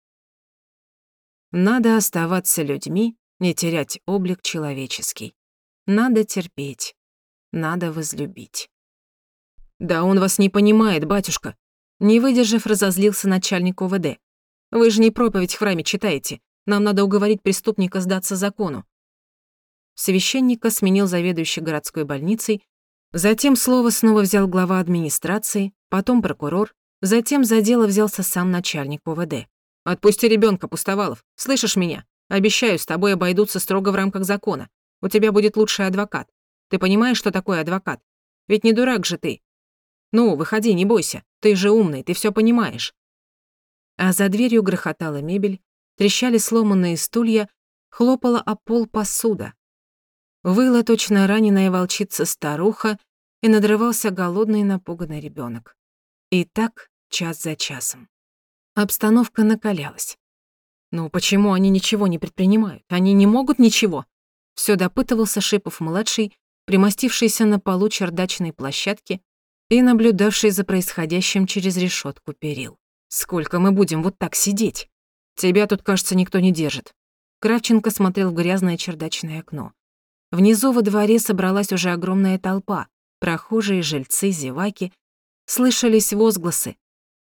Надо оставаться людьми, не терять облик человеческий. Надо терпеть, надо возлюбить. «Да он вас не понимает, батюшка», не выдержав, разозлился начальник ОВД. «Вы же не проповедь в храме читаете. Нам надо уговорить преступника сдаться закону». Священника сменил заведующий городской больницей, затем слово снова взял глава администрации, потом прокурор, затем за дело взялся сам начальник ОВД. «Отпусти ребенка, Пустовалов. Слышишь меня? Обещаю, с тобой обойдутся строго в рамках закона. У тебя будет лучший адвокат. Ты понимаешь, что такое адвокат? Ведь не дурак же ты. Ну, выходи, не бойся. Ты же умный, ты все понимаешь. А за дверью грохотала мебель, трещали сломанные стулья, хлопала о пол посуда. Выла точно раненая волчица-старуха, и надрывался голодный напуганный ребенок. И так час за часом. Обстановка накалялась. Ну почему они ничего не предпринимают? Они не могут ничего? Все допытывался Шипов-младший, примостившийся на полу чердачной площадки и наблюдавший за происходящим через решетку перил. «Сколько мы будем вот так сидеть? Тебя тут, кажется, никто не держит». Кравченко смотрел в грязное чердачное окно. Внизу во дворе собралась уже огромная толпа. Прохожие, жильцы, зеваки. Слышались возгласы.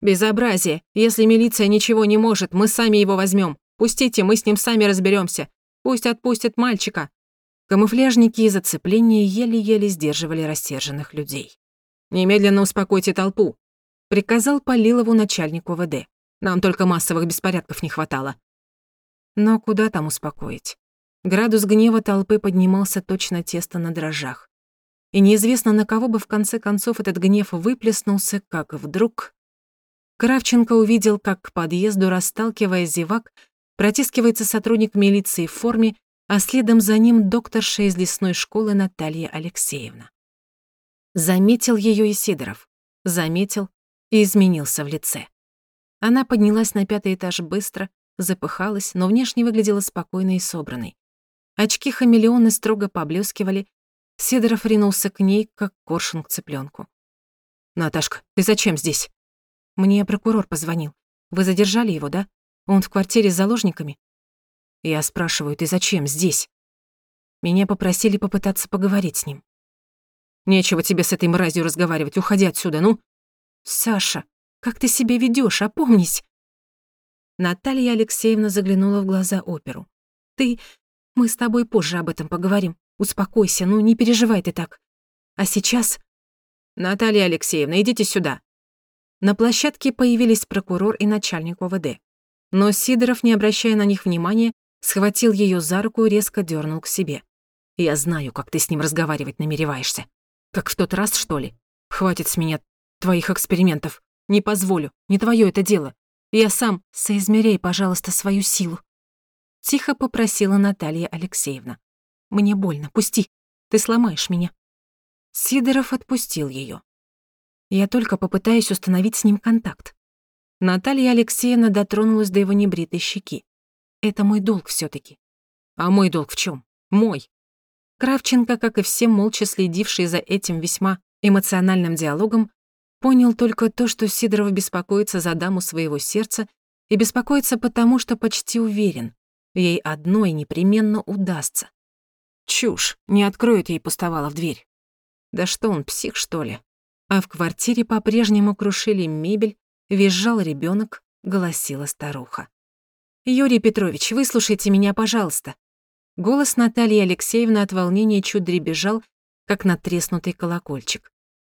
«Безобразие! Если милиция ничего не может, мы сами его возьмем. Пустите, мы с ним сами разберемся. Пусть отпустят мальчика». Камуфляжники из оцепления еле-еле сдерживали рассерженных людей. «Немедленно успокойте толпу», — приказал Полилову начальник УВД. «Нам только массовых беспорядков не хватало». Но куда там успокоить? Градус гнева толпы поднимался точно тесто на дрожжах. И неизвестно, на кого бы в конце концов этот гнев выплеснулся, как вдруг... Кравченко увидел, как к подъезду, расталкивая зевак, протискивается сотрудник милиции в форме, а следом за ним докторша из лесной школы Наталья Алексеевна. Заметил ее и Сидоров. Заметил и изменился в лице. Она поднялась на пятый этаж быстро, запыхалась, но внешне выглядела спокойной и собранной. Очки хамелеоны строго поблескивали. Сидоров ринулся к ней, как коршун к цыпленку. «Наташка, ты зачем здесь?» «Мне прокурор позвонил. Вы задержали его, да? Он в квартире с заложниками?» Я спрашиваю, ты зачем здесь? Меня попросили попытаться поговорить с ним. Нечего тебе с этой мразью разговаривать, уходи отсюда, ну. Саша, как ты себя ведёшь, опомнись. Наталья Алексеевна заглянула в глаза оперу. Ты... Мы с тобой позже об этом поговорим. Успокойся, ну не переживай ты так. А сейчас... Наталья Алексеевна, идите сюда. На площадке появились прокурор и начальник ОВД. Но Сидоров, не обращая на них внимания, схватил её за руку и резко дёрнул к себе. «Я знаю, как ты с ним разговаривать намереваешься. Как в тот раз, что ли? Хватит с меня твоих экспериментов. Не позволю, не твое это дело. Я сам соизмеряй, пожалуйста, свою силу. Тихо попросила Наталья Алексеевна. Мне больно, пусти, ты сломаешь меня. Сидоров отпустил ее. Я только попытаюсь установить с ним контакт. Наталья Алексеевна дотронулась до его небритой щеки. Это мой долг все таки А мой долг в чем? Мой. Кравченко, как и все молча следившие за этим весьма эмоциональным диалогом, понял только то, что Сидоров беспокоится за даму своего сердца и беспокоится потому, что почти уверен, ей одной непременно удастся. Чушь, не откроет ей пустовала в дверь. Да что он, псих, что ли? А в квартире по-прежнему крушили мебель, визжал ребенок, голосила старуха. «Юрий Петрович, выслушайте меня, пожалуйста. Голос Натальи Алексеевны от волнения чуть дребезжал, как натреснутый колокольчик.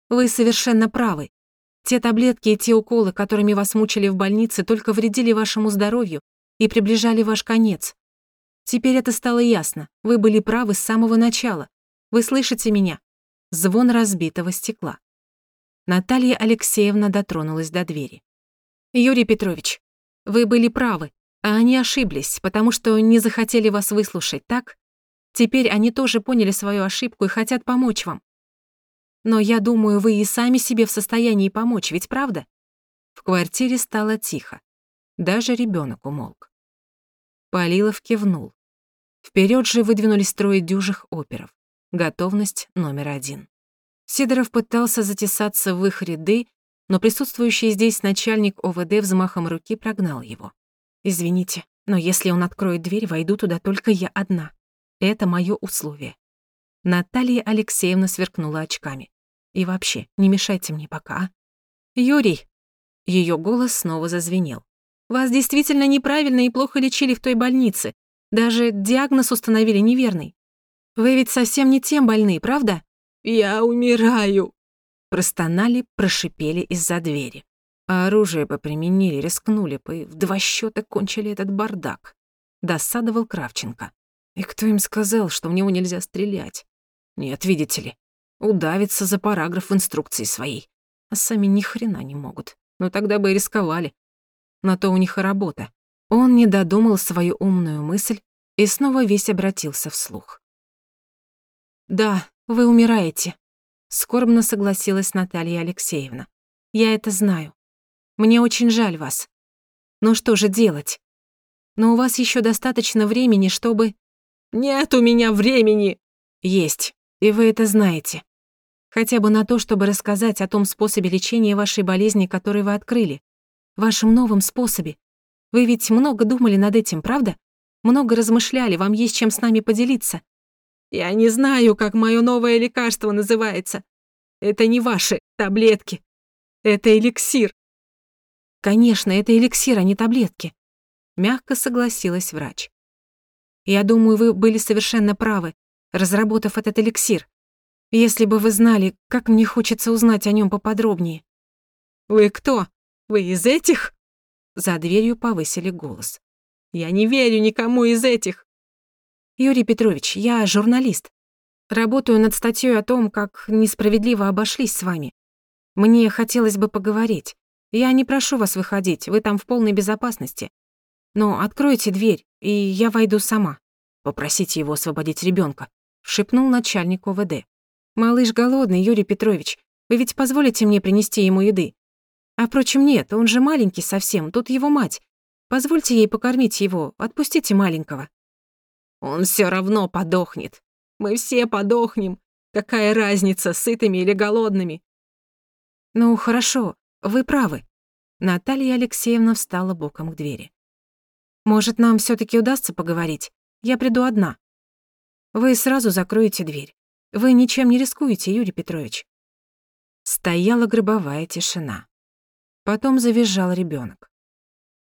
«Вы совершенно правы. Те таблетки и те уколы, которыми вас мучили в больнице, только вредили вашему здоровью и приближали ваш конец. Теперь это стало ясно. Вы были правы с самого начала. Вы слышите меня?» Звон разбитого стекла. Наталья Алексеевна дотронулась до двери. «Юрий Петрович, вы были правы, а они ошиблись, потому что не захотели вас выслушать, так? Теперь они тоже поняли свою ошибку и хотят помочь вам. Но я думаю, вы и сами себе в состоянии помочь, ведь правда?» В квартире стало тихо. Даже ребенок умолк. Полилов кивнул. Вперед же выдвинулись трое дюжих оперов. Готовность номер один. Сидоров пытался затесаться в их ряды, но присутствующий здесь начальник ОВД взмахом руки прогнал его. «Извините, но если он откроет дверь, войду туда только я одна. Это моё условие». Наталья Алексеевна сверкнула очками. «И вообще, не мешайте мне пока, а? «Юрий!» Её голос снова зазвенел. «Вас действительно неправильно и плохо лечили в той больнице. Даже диагноз установили неверный. Вы ведь совсем не тем больны, правда?» «Я умираю!» Простонали, прошипели из-за двери. А оружие бы применили, рискнули бы, в два счета кончили этот бардак. Досадовал Кравченко. И кто им сказал, что в него нельзя стрелять? Нет, видите ли, удавится за параграф инструкции своей. А сами ни хрена не могут. Но тогда бы и рисковали. На то у них и работа. Он не додумал свою умную мысль и снова весь обратился вслух. «Да, вы умираете», — скорбно согласилась Наталья Алексеевна. «Я это знаю. Мне очень жаль вас. Но что же делать? Но у вас еще достаточно времени, чтобы...» «Нет у меня времени!» «Есть, и вы это знаете. Хотя бы на то, чтобы рассказать о том способе лечения вашей болезни, который вы открыли. Вашем новом способе. Вы ведь много думали над этим, правда? Много размышляли, вам есть чем с нами поделиться. Я не знаю, как мое новое лекарство называется. Это не ваши таблетки. Это эликсир. Конечно, это эликсир, а не таблетки. Мягко согласилась врач. Я думаю, вы были совершенно правы, разработав этот эликсир. Если бы вы знали, как мне хочется узнать о нем поподробнее. Вы кто? Вы из этих? За дверью повысили голос. Я не верю никому из этих. Юрий Петрович, я журналист. Работаю над статьей о том, как несправедливо обошлись с вами. Мне хотелось бы поговорить. Я не прошу вас выходить, вы там в полной безопасности. Но откройте дверь, и я войду сама. Попросите его освободить ребенка, шепнул начальник ОВД. Малыш голодный, Юрий Петрович. Вы ведь позволите мне принести ему еды? А впрочем, нет, он же маленький совсем, тут его мать. Позвольте ей покормить его, отпустите маленького. Он все равно подохнет. Мы все подохнем. Какая разница, сытыми или голодными? Ну, хорошо, вы правы. Наталья Алексеевна встала боком к двери. Может, нам все таки удастся поговорить? Я приду одна. Вы сразу закроете дверь. Вы ничем не рискуете, Юрий Петрович. Стояла гробовая тишина. Потом завизжал ребенок.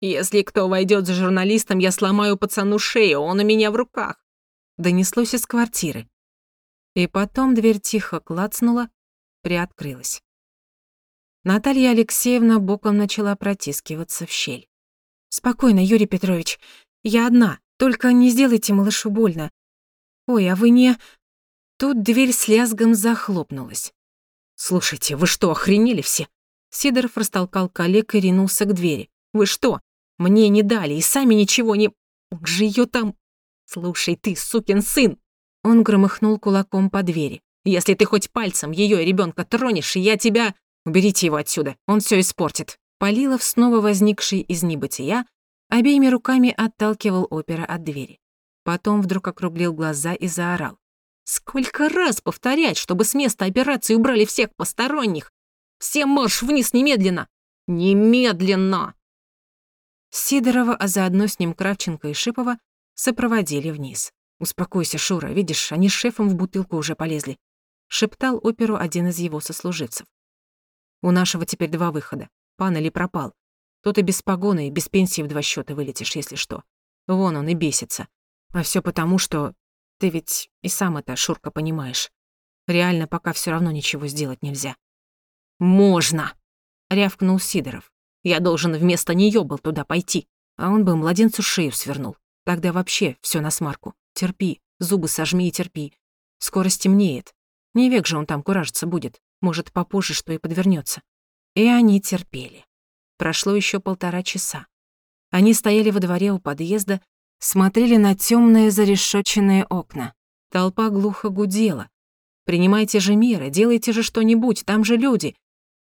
«Если кто войдет за журналистом, я сломаю пацану шею, он у меня в руках!» Донеслось из квартиры. И потом дверь тихо клацнула, приоткрылась. Наталья Алексеевна боком начала протискиваться в щель. «Спокойно, Юрий Петрович. Я одна. Только не сделайте малышу больно. Ой, а вы не...» Тут дверь с лязгом захлопнулась. «Слушайте, вы что, охренели все?» Сидоров растолкал коллег и ринулся к двери. «Вы что? Мне не дали и сами ничего не... Как же её там... Слушай, ты, сукин сын!» Он громыхнул кулаком по двери. «Если ты хоть пальцем её и ребёнка тронешь, я тебя...» Уберите его отсюда, он все испортит». Полилов, снова возникший из небытия, обеими руками отталкивал опера от двери. Потом вдруг округлил глаза и заорал. «Сколько раз повторять, чтобы с места операции убрали всех посторонних? Всем марш вниз немедленно! Немедленно!» Сидорова, а заодно с ним Кравченко и Шипова сопроводили вниз. «Успокойся, Шура, видишь, они с шефом в бутылку уже полезли», — шептал оперу один из его сослуживцев. У нашего теперь два выхода. Пан или пропал. Тот и без погоны, и без пенсии в два счета вылетишь, если что. Вон он и бесится. А все потому, что... Ты ведь и сам это, Шурка, понимаешь. Реально пока все равно ничего сделать нельзя. «Можно!» — рявкнул Сидоров. «Я должен вместо нее был туда пойти, а он бы младенцу шею свернул. Тогда вообще все на смарку. Терпи, зубы сожми и терпи. Скоро стемнеет. Не век же он там куражиться будет. Может, попозже что и подвернется. И они терпели. Прошло еще полтора часа. Они стояли во дворе у подъезда, смотрели на темные зарешоченные окна. Толпа глухо гудела. «Принимайте же меры, делайте же что-нибудь, там же люди».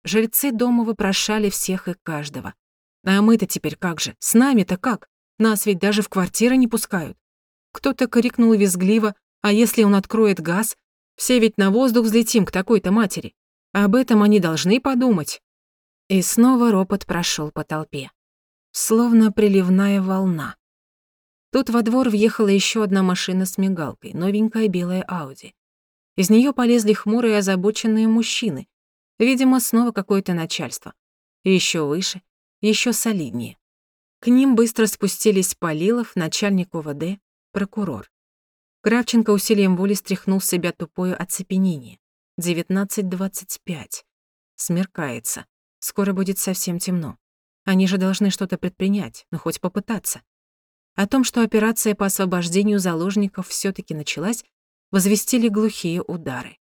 Жильцы дома вопрошали всех и каждого. А мы-то теперь как же? С нами-то как? Нас ведь даже в квартиры не пускают. Кто-то крикнул визгливо, а если он откроет газ? Все ведь на воздух взлетим к такой-то матери. Об этом они должны подумать. И снова ропот прошел по толпе. Словно приливная волна. Тут во двор въехала еще одна машина с мигалкой, новенькая белая Ауди. Из нее полезли хмурые озабоченные мужчины. Видимо, снова какое-то начальство. Еще выше, еще солиднее. К ним быстро спустились Полилов, начальник УВД, прокурор. Кравченко усилием воли стряхнул с себя тупое оцепенение. 19.25. Смеркается. Скоро будет совсем темно. Они же должны что-то предпринять, ну хоть попытаться. О том, что операция по освобождению заложников все таки началась, возвестили глухие удары.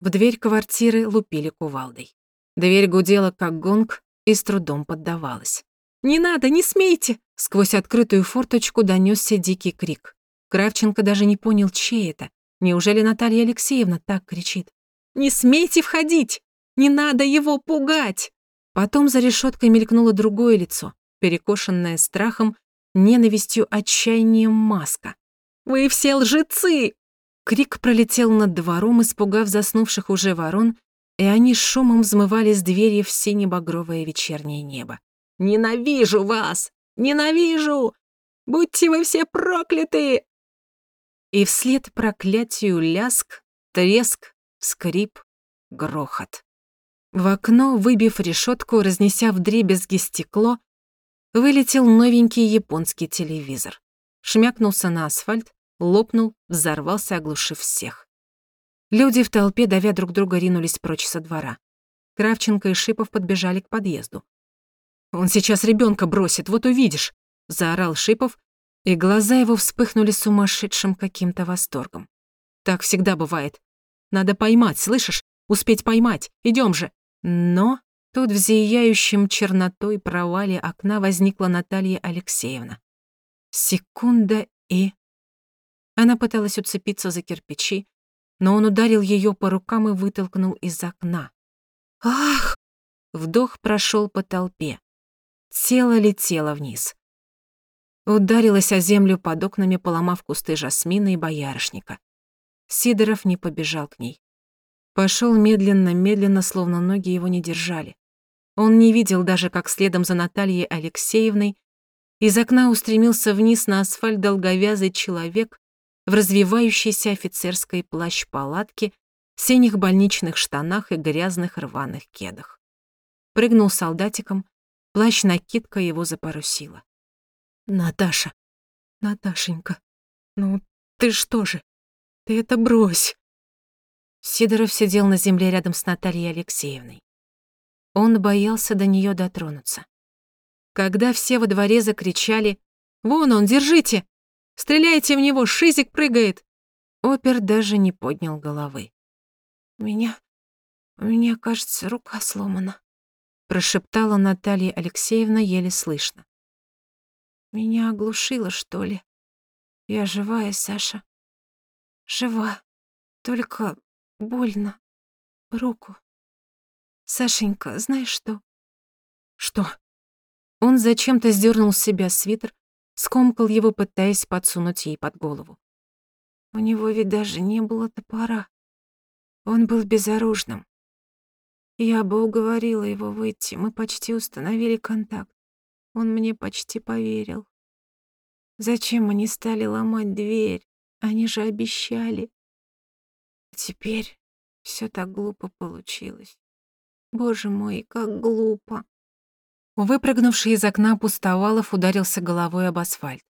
В дверь квартиры лупили кувалдой. Дверь гудела, как гонг, и с трудом поддавалась. «Не надо, не смейте!» Сквозь открытую форточку донёсся дикий крик. Кравченко даже не понял, чей это. Неужели Наталья Алексеевна так кричит? «Не смейте входить! Не надо его пугать!» Потом за решеткой мелькнуло другое лицо, перекошенное страхом, ненавистью, отчаянием маска. «Вы все лжецы!» Крик пролетел над двором, испугав заснувших уже ворон, и они шумом взмывали с двери в сине-багровое вечернее небо. «Ненавижу вас! Ненавижу! Будьте вы все прокляты!» И вслед проклятию ляск, треск, скрип, грохот. В окно, выбив решетку, разнеся вдребезги стекло, вылетел новенький японский телевизор. Шмякнулся на асфальт, лопнул, взорвался, оглушив всех. Люди в толпе, давя друг друга, ринулись прочь со двора. Кравченко и Шипов подбежали к подъезду. «Он сейчас ребенка бросит, вот увидишь!» — заорал Шипов, и глаза его вспыхнули сумасшедшим каким-то восторгом. «Так всегда бывает. Надо поймать, слышишь? Успеть поймать. Идем же!» Но тут в зияющем чернотой провале окна возникла Наталья Алексеевна. Секунда и... Она пыталась уцепиться за кирпичи, но он ударил ее по рукам и вытолкнул из окна. «Ах!» Вдох прошел по толпе. Тело летело вниз. Ударилась о землю под окнами, поломав кусты жасмина и боярышника. Сидоров не побежал к ней. Пошел медленно-медленно, словно ноги его не держали. Он не видел даже, как следом за Натальей Алексеевной из окна устремился вниз на асфальт долговязый человек в развивающейся офицерской плащ-палатке, синих больничных штанах и грязных рваных кедах. Прыгнул солдатиком, плащ-накидка его запорусила. «Наташа, Наташенька, ну ты что же? Ты это брось!» Сидоров сидел на земле рядом с Натальей Алексеевной. Он боялся до нее дотронуться. Когда все во дворе закричали «Вон он, держите! Стреляйте в него, шизик прыгает!» Опер даже не поднял головы. «У меня... у меня, кажется, рука сломана», прошептала Наталья Алексеевна еле слышно. «Меня оглушило, что ли? Я живая, Саша. Жива. Только Больно. Руку. Сашенька, знаешь что? Что? Он зачем-то сдернул с себя свитер, скомкал его, пытаясь подсунуть ей под голову. У него ведь даже не было топора. Он был безоружным. Я бы уговорила его выйти, мы почти установили контакт. Он мне почти поверил. Зачем они стали ломать дверь? Они же обещали. Теперь все так глупо получилось. Боже мой, как глупо. Выпрыгнувший из окна Пустовалов ударился головой об асфальт.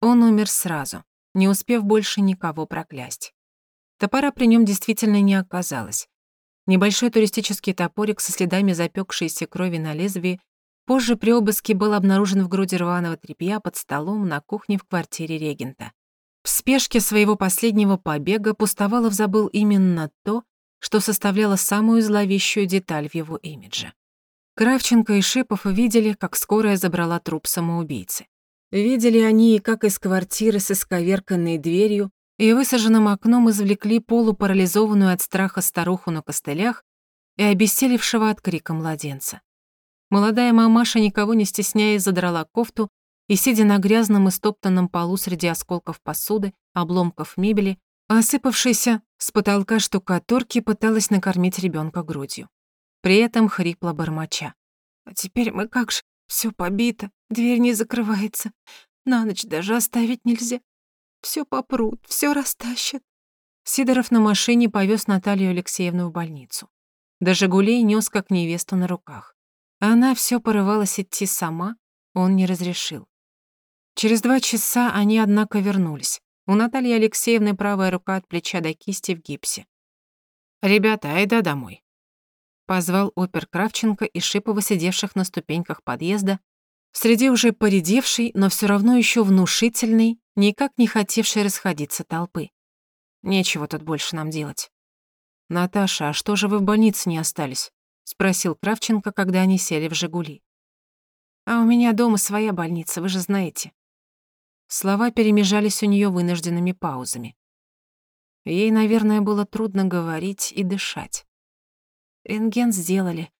Он умер сразу, не успев больше никого проклясть. Топора при нем действительно не оказалось. Небольшой туристический топорик со следами запекшейся крови на лезвии позже при обыске был обнаружен в груди рваного тряпья под столом на кухне в квартире регента. В спешке своего последнего побега Пустовалов забыл именно то, что составляло самую зловещую деталь в его имидже. Кравченко и Шипов видели, как скорая забрала труп самоубийцы. Видели они, как из квартиры с исковерканной дверью и высаженным окном извлекли полупарализованную от страха старуху на костылях и обессилевшего от крика младенца. Молодая мамаша, никого не стесняясь, задрала кофту и, сидя на грязном и стоптанном полу среди осколков посуды, обломков мебели, осыпавшейся с потолка штукатурки, пыталась накормить ребенка грудью. При этом хрипло бормоча. «А теперь мы как же? Все побито, дверь не закрывается, на ночь даже оставить нельзя. Все попрут, все растащат». Сидоров на машине повез Наталью Алексеевну в больницу. До «Жигулей» нёс как невесту на руках. Она все порывалась идти сама, он не разрешил. Через два часа они, однако, вернулись. У Натальи Алексеевны правая рука от плеча до кисти в гипсе. «Ребята, айда домой», — позвал опер Кравченко и Шипова, сидевших на ступеньках подъезда, среди уже поредевшей, но все равно еще внушительной, никак не хотевшей расходиться толпы. Нечего тут больше нам делать. «Наташа, а что же вы в больнице не остались?» — спросил Кравченко, когда они сели в «Жигули». «А у меня дома своя больница, вы же знаете». Слова перемежались у нее вынужденными паузами. Ей, наверное, было трудно говорить и дышать. Рентген сделали.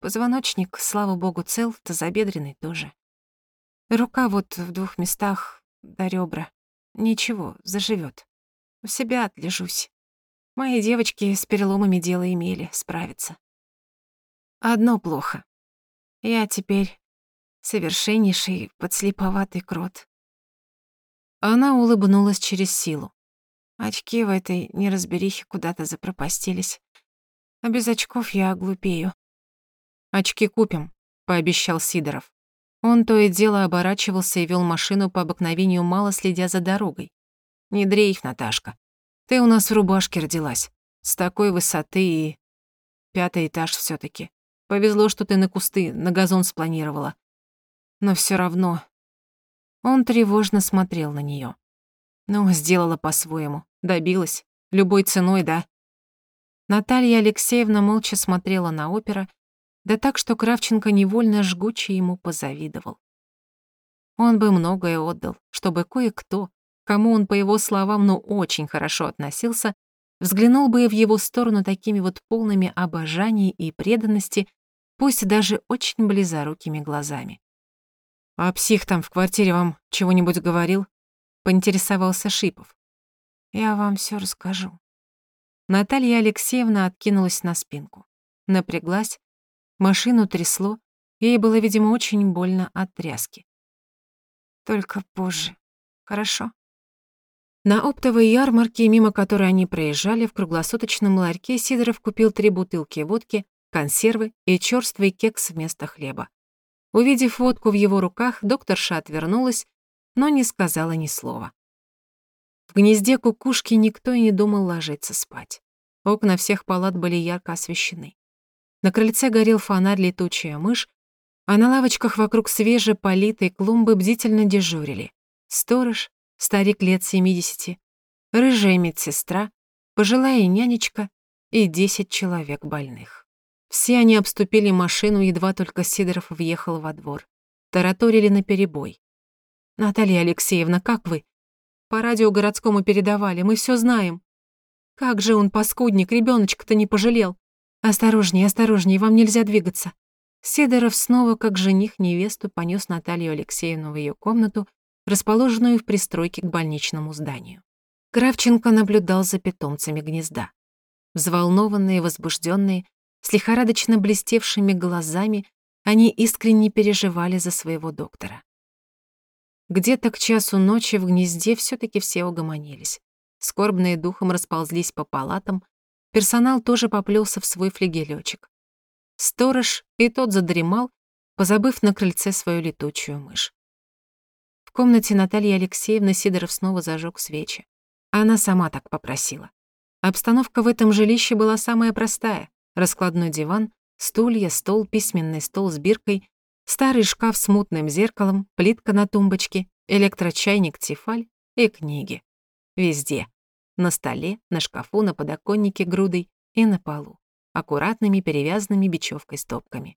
Позвоночник, слава богу, цел, тазобедренный тоже. Рука вот в двух местах до ребра. Ничего, заживет. У себя отлежусь. Мои девочки с переломами дело имели, справиться. Одно плохо. Я теперь совершеннейший подслеповатый крот. Она улыбнулась через силу. Очки в этой неразберихе куда-то запропастились. А без очков я глупею. «Очки купим», — пообещал Сидоров. Он то и дело оборачивался и вел машину по обыкновению, мало следя за дорогой. «Не дрейф, Наташка. Ты у нас в рубашке родилась. С такой высоты и... Пятый этаж все таки Повезло, что ты на кусты, на газон спланировала. Но все равно он тревожно смотрел на нее. Ну, сделала по-своему. Добилась. Любой ценой, да. Наталья Алексеевна молча смотрела на опера, да так, что Кравченко невольно жгуче ему позавидовал. Он бы многое отдал, чтобы кое-кто, кому он, по его словам, ну очень хорошо относился, взглянул бы в его сторону такими вот полными обожания и преданности, пусть даже очень близорукими глазами. «А псих там в квартире вам чего-нибудь говорил?» — поинтересовался Шипов. «Я вам все расскажу». Наталья Алексеевна откинулась на спинку. Напряглась, машину трясло, ей было, видимо, очень больно от тряски. «Только позже, хорошо?» На оптовой ярмарке, мимо которой они проезжали, в круглосуточном ларьке Сидоров купил три бутылки водки, консервы и чёрствый кекс вместо хлеба. Увидев водку в его руках, докторша отвернулась, но не сказала ни слова. В гнезде кукушки никто и не думал ложиться спать. Окна всех палат были ярко освещены. На крыльце горел фонарь летучая мышь, а на лавочках вокруг свежеполитой клумбы бдительно дежурили. Сторож, старик лет 70, рыжая медсестра, пожилая нянечка и 10 человек больных. Все они обступили машину, едва только Сидоров въехал во двор. Тараторили наперебой. «Наталья Алексеевна, как вы?» «По радио городскому передавали, мы все знаем». «Как же он, паскудник, ребеночка-то не пожалел!» «Осторожнее, осторожнее, вам нельзя двигаться». Сидоров снова, как жених невесту, понес Наталью Алексеевну в ее комнату, расположенную в пристройке к больничному зданию. Кравченко наблюдал за питомцами гнезда. Взволнованные, возбужденные, с лихорадочно блестевшими глазами они искренне переживали за своего доктора. Где-то к часу ночи в гнезде все таки все угомонились. Скорбные духом расползлись по палатам, персонал тоже поплелся в свой флигелёчек. Сторож и тот задремал, позабыв на крыльце свою летучую мышь. В комнате Натальи Алексеевны Сидоров снова зажег свечи. Она сама так попросила. Обстановка в этом жилище была самая простая. Раскладной диван, стулья, стол, письменный стол с биркой, старый шкаф с мутным зеркалом, плитка на тумбочке, электрочайник Тефаль и книги. Везде. На столе, на шкафу, на подоконнике грудой, и на полу, аккуратными перевязанными бечевкой стопками.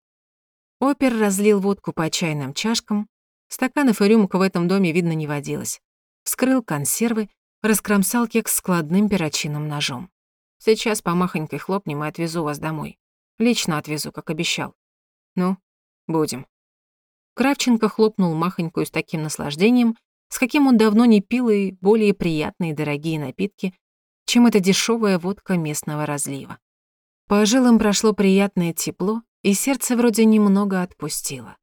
Опер разлил водку по чайным чашкам, стаканов и рюмок в этом доме видно не водилось. Вскрыл консервы, раскромсал кекс складным перочинным ножом. Сейчас по махонькой хлопнем и отвезу вас домой. Лично отвезу, как обещал. Ну, будем. Кравченко хлопнул махонькую с таким наслаждением, с каким он давно не пил и более приятные дорогие напитки, чем эта дешевая водка местного разлива. По жилам прошло приятное тепло, и сердце вроде немного отпустило.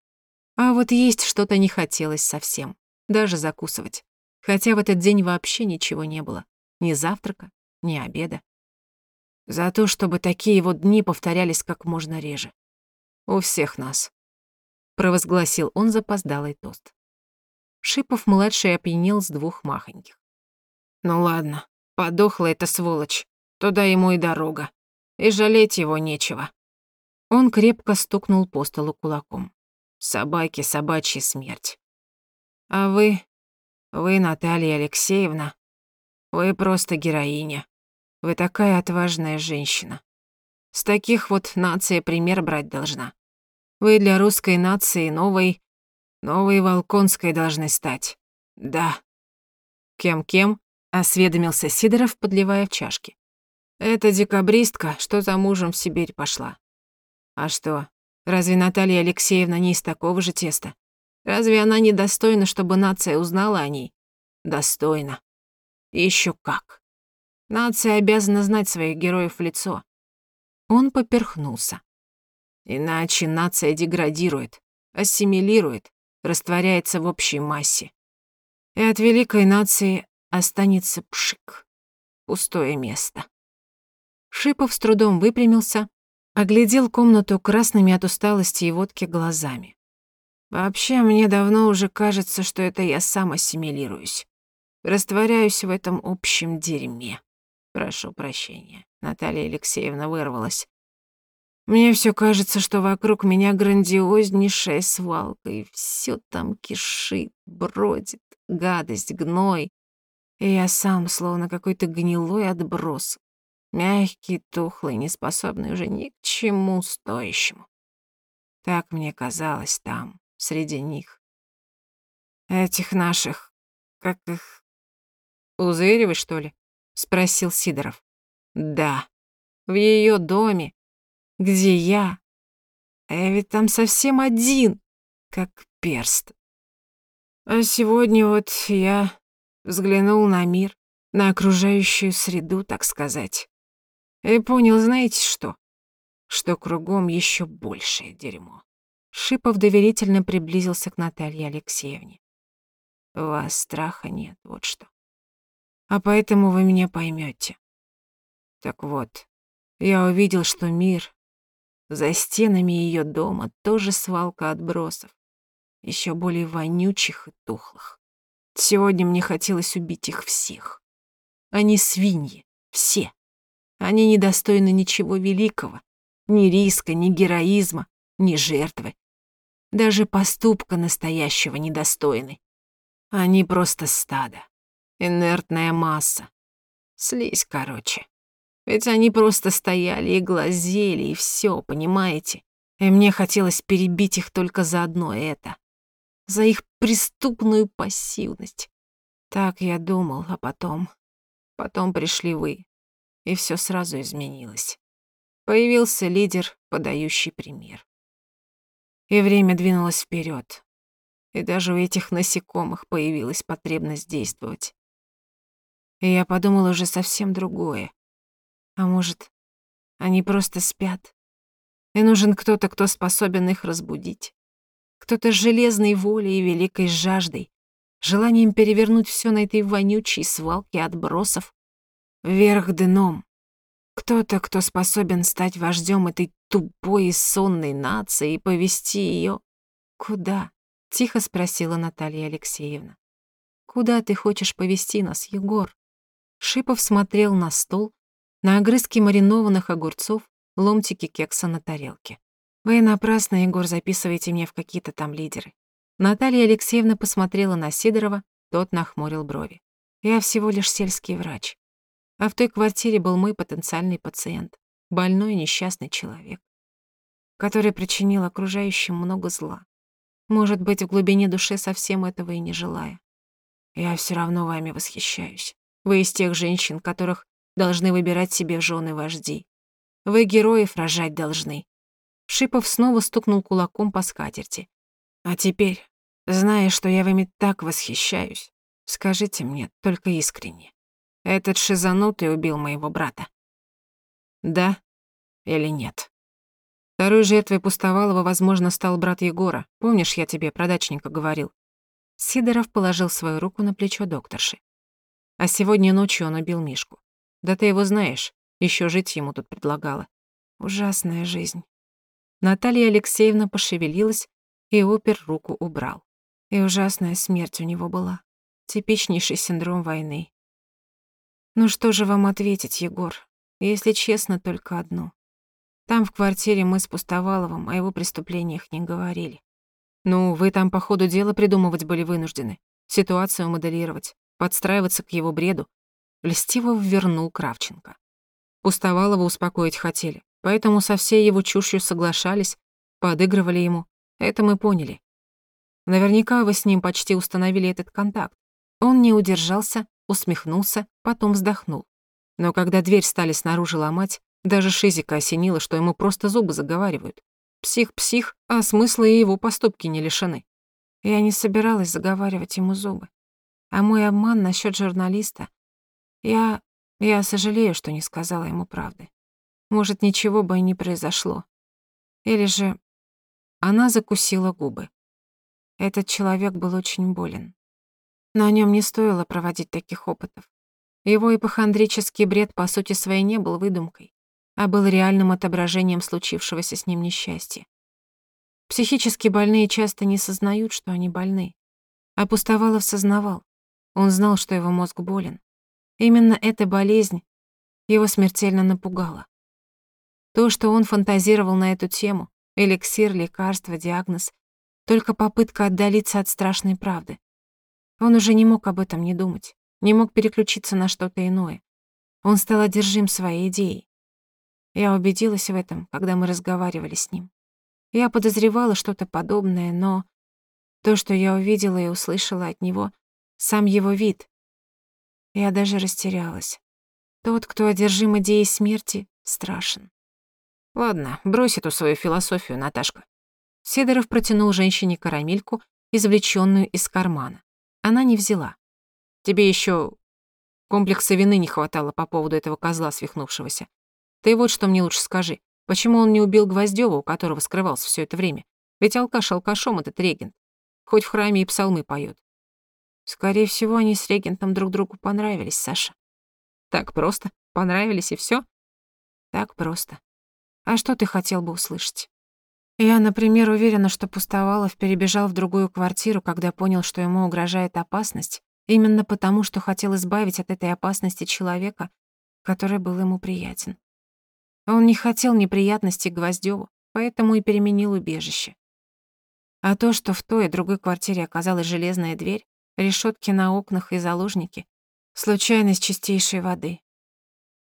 А вот есть что-то не хотелось совсем, даже закусывать. Хотя в этот день вообще ничего не было. Ни завтрака, ни обеда. За то, чтобы такие вот дни повторялись как можно реже. У всех нас. Провозгласил он запоздалый тост. Шипов-младший опьянел с двух махоньких. Ну ладно, подохла эта сволочь. Туда ему и дорога. И жалеть его нечего. Он крепко стукнул по столу кулаком. Собаки, собачья смерть. А вы, вы, Наталья Алексеевна, вы просто героиня. Вы такая отважная женщина. С таких вот нация пример брать должна. Вы для русской нации новой, новой Волконской должны стать. Да. Кем-кем? Осведомился Сидоров, подливая в чашки. Это декабристка, что за мужем в Сибирь пошла. А что, разве Наталья Алексеевна не из такого же теста? Разве она не достойна, чтобы нация узнала о ней? Достойна. И ещё как. Нация обязана знать своих героев в лицо. Он поперхнулся. Иначе нация деградирует, ассимилирует, растворяется в общей массе. И от великой нации останется пшик, пустое место. Шипов с трудом выпрямился, Оглядел комнату красными от усталости и водки глазами. Вообще, мне давно уже кажется, что это я сам ассимилируюсь. Растворяюсь в этом общем дерьме. Прошу прощения. Наталья Алексеевна вырвалась. Мне все кажется, что вокруг меня грандиознейшая свалка, и все там кишит, бродит, гадость, гной. И я сам словно какой-то гнилой отброс, Мягкий, тухлый, неспособный уже ни к чему стоящему. Так мне казалось там, среди них. Этих наших, как их... Узыревы, что ли? Спросил Сидоров. Да, в ее доме, где я. А я ведь там совсем один, как перст. А сегодня вот я взглянул на мир, на окружающую среду, так сказать. И понял, знаете что? Что кругом еще большее дерьмо. Шипов доверительно приблизился к Наталье Алексеевне. У вас страха нет, вот что. А поэтому вы меня поймете. Так вот, я увидел, что мир за стенами ее дома тоже свалка отбросов, еще более вонючих и тухлых. Сегодня мне хотелось убить их всех. Они свиньи, все. Они недостойны ничего великого, ни риска, ни героизма, ни жертвы. Даже поступка настоящего недостойны. Они просто стадо, инертная масса. Слизь, короче. Ведь они просто стояли и глазели, и все, понимаете? И мне хотелось перебить их только за одно это. За их преступную пассивность. Так я думал, а потом... Потом пришли вы и все сразу изменилось. Появился лидер, подающий пример. И время двинулось вперед. И даже у этих насекомых появилась потребность действовать. И я подумала уже совсем другое. А может, они просто спят? И нужен кто-то, кто способен их разбудить. Кто-то с железной волей и великой жаждой, желанием перевернуть все на этой вонючей свалке отбросов, вверх дном. Кто-то, кто способен стать вождем этой тупой и сонной нации и повести ее куда? Тихо спросила Наталья Алексеевна. Куда ты хочешь повести нас, Егор? Шипов смотрел на стол, на огрызки маринованных огурцов, ломтики кекса на тарелке. Вы напрасно, Егор, записываете мне в какие-то там лидеры. Наталья Алексеевна посмотрела на Сидорова, тот нахмурил брови. Я всего лишь сельский врач. А в той квартире был мой потенциальный пациент. больной несчастный человек, который причинил окружающим много зла. Может быть, в глубине души совсем этого и не желая. Я все равно вами восхищаюсь. Вы из тех женщин, которых должны выбирать себе жены вожди. Вы героев рожать должны. Шипов снова стукнул кулаком по скатерти. А теперь, зная, что я вами так восхищаюсь, скажите мне только искренне. Этот шизанутый убил моего брата. Да или нет? Второй жертвой Пустовалова, возможно, стал брат Егора. Помнишь, я тебе про дачника говорил? Сидоров положил свою руку на плечо докторши. А сегодня ночью он убил Мишку. Да ты его знаешь, еще жить ему тут предлагала. Ужасная жизнь. Наталья Алексеевна пошевелилась, и опер руку убрал. И ужасная смерть у него была. Типичнейший синдром войны. Ну что же вам ответить, Егор? Если честно, только одно. Там в квартире мы с Пустоваловым о его преступлениях не говорили. Ну, вы там по ходу дела придумывать были вынуждены, ситуацию моделировать, подстраиваться к его бреду. Льстиво ввернул Кравченко. Пустовалова успокоить хотели, поэтому со всей его чушью соглашались, подыгрывали ему. Это мы поняли. Наверняка вы с ним почти установили этот контакт. Он не удержался, усмехнулся, потом вздохнул. Но когда дверь стали снаружи ломать, даже Шизика осенило, что ему просто зубы заговаривают. Псих-псих, а смысла и его поступки не лишены. Я не собиралась заговаривать ему зубы. А мой обман насчет журналиста... Я... Я сожалею, что не сказала ему правды. Может, ничего бы и не произошло. Или же... Она закусила губы. Этот человек был очень болен. О нем не стоило проводить таких опытов. Его ипохондрический бред по сути своей не был выдумкой а был реальным отображением случившегося с ним несчастья. Психически больные часто не сознают, что они больны. А Пустовалов сознавал. Он знал, что его мозг болен. Именно эта болезнь его смертельно напугала. То, что он фантазировал на эту тему, эликсир, лекарство, диагноз, только попытка отдалиться от страшной правды. Он уже не мог об этом не думать, не мог переключиться на что-то иное. Он стал одержим своей идеей. Я убедилась в этом, когда мы разговаривали с ним. Я подозревала что-то подобное, но то, что я увидела и услышала от него, сам его вид. Я даже растерялась. Тот, кто одержим идеей смерти, страшен. Ладно, брось эту свою философию, Наташка. Сидоров протянул женщине карамельку, извлечённую из кармана. Она не взяла. Тебе ещё комплекса вины не хватало по поводу этого козла свихнувшегося. Ты вот что мне лучше скажи. Почему он не убил Гвоздёва, у которого скрывался все это время? Ведь алкаш алкашом этот регент. Хоть в храме и псалмы поет. Скорее всего, они с регентом друг другу понравились, Саша. Так просто? Понравились и все? Так просто. А что ты хотел бы услышать? Я, например, уверена, что Пустовалов перебежал в другую квартиру, когда понял, что ему угрожает опасность, именно потому, что хотел избавить от этой опасности человека, который был ему приятен. Он не хотел неприятностей Гвоздёву, поэтому и переменил убежище. А то, что в той и другой квартире оказалась железная дверь, решетки на окнах и заложники — случайность чистейшей воды.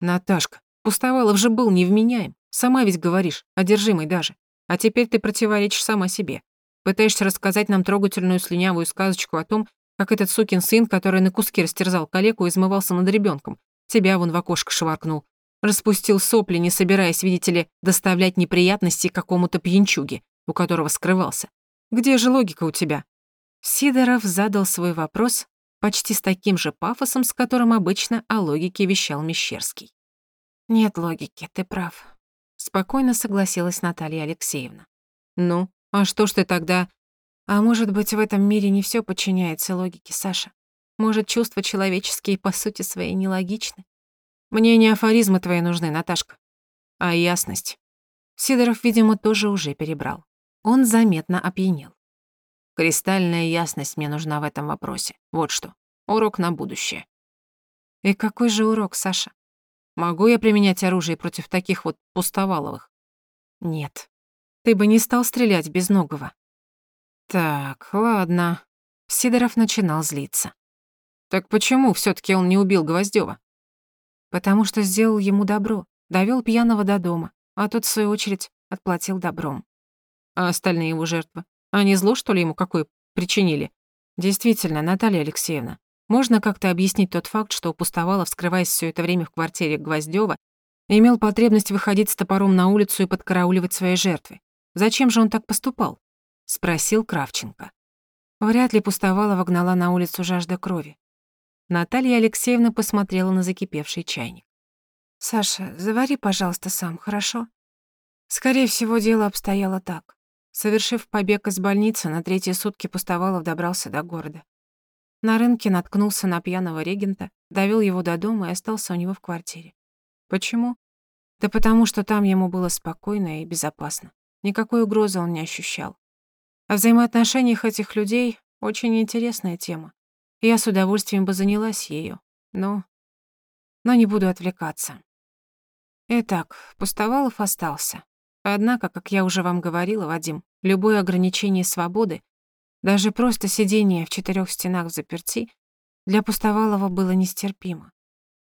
Наташка, Пустовалов же был невменяем. Сама ведь говоришь, одержимый даже. А теперь ты противоречишь сама себе. Пытаешься рассказать нам трогательную слюнявую сказочку о том, как этот сукин сын, который на куски растерзал калеку, измывался над ребенком, тебя вон в окошко шваркнул, Распустил сопли, не собираясь, видите ли, доставлять неприятности какому-то пьянчуге, у которого скрывался. Где же логика у тебя? Сидоров задал свой вопрос почти с таким же пафосом, с которым обычно о логике вещал Мещерский. «Нет логики, ты прав», — спокойно согласилась Наталья Алексеевна. «Ну, а что ж ты тогда...» «А может быть, в этом мире не все подчиняется логике, Саша? Может, чувства человеческие по сути своей нелогичны? Мне не афоризмы твои нужны, Наташка, а ясность. Сидоров, видимо, тоже уже перебрал. Он заметно опьянел. Кристальная ясность мне нужна в этом вопросе. Вот что. Урок на будущее. И какой же урок, Саша? Могу я применять оружие против таких вот пустоваловых? Нет. Ты бы не стал стрелять без ногого. Так, ладно. Сидоров начинал злиться. Так почему все таки он не убил Гвоздёва? потому что сделал ему добро, довёл пьяного до дома, а тот, в свою очередь, отплатил добром. А остальные его жертвы? Они зло, что ли, ему какое причинили? Действительно, Наталья Алексеевна, можно как-то объяснить тот факт, что Пустовалов, скрываясь все это время в квартире Гвоздева, имел потребность выходить с топором на улицу и подкарауливать свои жертвы? Зачем же он так поступал? Спросил Кравченко. Вряд ли Пустовалова гнала на улицу жажда крови. Наталья Алексеевна посмотрела на закипевший чайник. «Саша, завари, пожалуйста, сам, хорошо?» Скорее всего, дело обстояло так. Совершив побег из больницы, на третьи сутки Пустовалов добрался до города. На рынке наткнулся на пьяного регента, довел его до дома и остался у него в квартире. Почему? Да потому что там ему было спокойно и безопасно. Никакой угрозы он не ощущал. О взаимоотношениях этих людей очень интересная тема. Я с удовольствием бы занялась ею, но... Но не буду отвлекаться. Итак, Пустовалов остался. Однако, как я уже вам говорила, Вадим, любое ограничение свободы даже просто сидение в четырех стенах в заперти для Пустовалова было нестерпимо.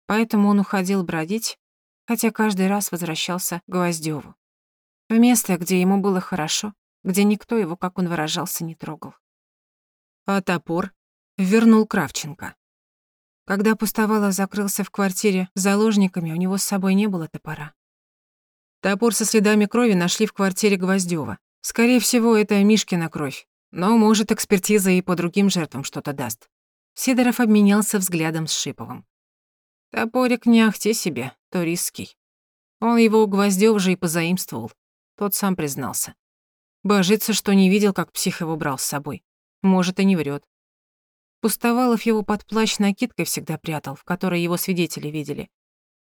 Поэтому он уходил бродить, хотя каждый раз возвращался к Гвоздёву. В место, где ему было хорошо, где никто его, как он выражался, не трогал. А топор вернул Кравченко. Когда Пустовалов закрылся в квартире с заложниками, у него с собой не было топора. Топор со следами крови нашли в квартире Гвоздёва. Скорее всего, это Мишкина кровь. Но, может, экспертиза и по другим жертвам что-то даст. Сидоров обменялся взглядом с Шиповым. Топорик не ахти себе, туристский. Он его у Гвоздёва же и позаимствовал. Тот сам признался. Божится, что не видел, как псих его брал с собой. Может, и не врет. Пустовалов его под плащ накидкой всегда прятал, в которой его свидетели видели.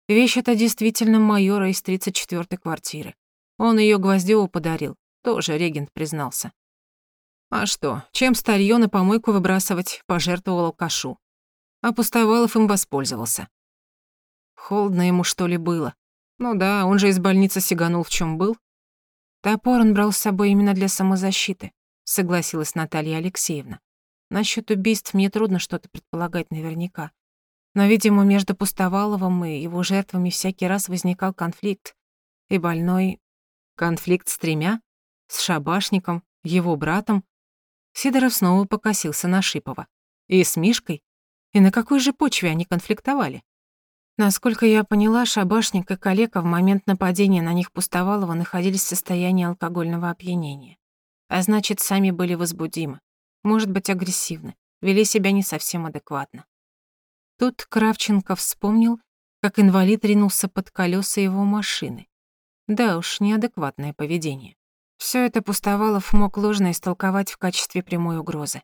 Вещь эта действительно майора из 34-й квартиры. Он ее Гвоздёву подарил, тоже регент признался. А что, чем старьё на помойку выбрасывать, пожертвовал алкашу. А Пустовалов им воспользовался. Холодно ему, что ли, было. Ну да, он же из больницы сиганул в чем был. Топор он брал с собой именно для самозащиты, согласилась Наталья Алексеевна. Насчёт убийств мне трудно что-то предполагать наверняка. Но, видимо, между Пустоваловым и его жертвами всякий раз возникал конфликт. И больной... Конфликт с тремя? С шабашником, его братом Сидоров снова покосился на Шипова. И с Мишкой? И на какой же почве они конфликтовали? Насколько я поняла, Шабашник и Калека в момент нападения на них Пустовалова находились в состоянии алкогольного опьянения. А значит, сами были возбудимы, может быть, агрессивны, вели себя не совсем адекватно. Тут Кравченко вспомнил, как инвалид ринулся под колеса его машины. Да уж, неадекватное поведение. Все это Пустовалов мог ложно истолковать в качестве прямой угрозы.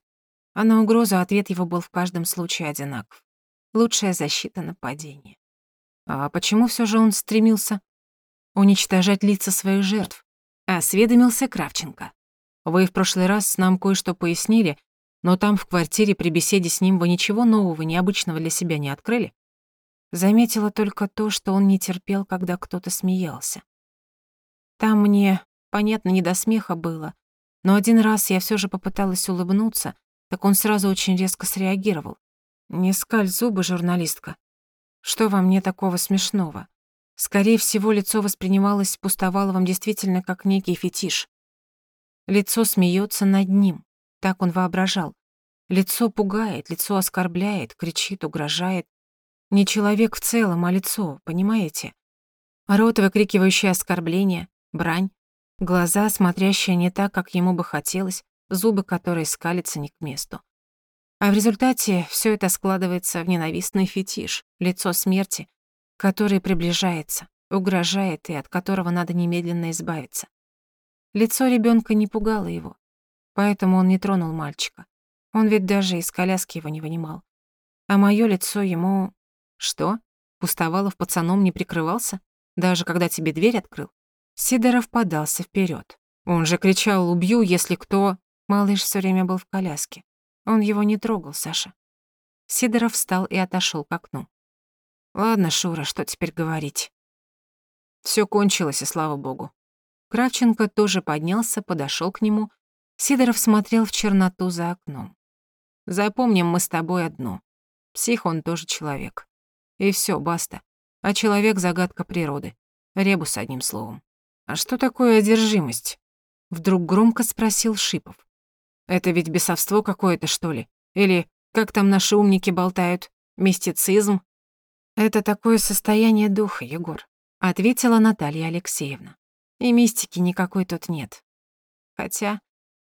А на угрозу ответ его был в каждом случае одинаков. Лучшая защита нападения. А почему все же он стремился уничтожать лица своих жертв? Осведомился Кравченко. Вы в прошлый раз нам кое-что пояснили, но там в квартире при беседе с ним вы ничего нового, необычного для себя не открыли? Заметила только то, что он не терпел, когда кто-то смеялся. Там мне Понятно, не до смеха было. Но один раз я все же попыталась улыбнуться, так он сразу очень резко среагировал. «Не скаль зубы, журналистка. Что во мне такого смешного?» Скорее всего, лицо воспринималось Пустоваловым действительно как некий фетиш. Лицо смеется над ним, так он воображал. Лицо пугает, лицо оскорбляет, кричит, угрожает. Не человек в целом, а лицо, понимаете? Рот, выкрикивающий оскорбления, брань, Глаза, смотрящие не так, как ему бы хотелось, зубы, которые скалятся не к месту. А в результате все это складывается в ненавистный фетиш, лицо смерти, который приближается, угрожает и от которого надо немедленно избавиться. Лицо ребенка не пугало его, поэтому он не тронул мальчика. Он ведь даже из коляски его не вынимал. А мое лицо ему... Что? Пустовалов пацаном не прикрывался? Даже когда тебе дверь открыл? Сидоров подался вперед. Он же кричал «убью, если кто...» Малыш все время был в коляске. Он его не трогал, Саша. Сидоров встал и отошел к окну. «Ладно, Шура, что теперь говорить?» Все кончилось, и слава богу. Кравченко тоже поднялся, подошел к нему. Сидоров смотрел в черноту за окном. «Запомним мы с тобой одно. Псих он тоже человек. И все, баста. А человек — загадка природы. Ребус, одним словом. А что такое одержимость? Вдруг громко спросил Шипов. Это ведь бесовство какое-то, что ли? Или, как там наши умники болтают, мистицизм? Это такое состояние духа, Егор, ответила Наталья Алексеевна. И мистики никакой тут нет. Хотя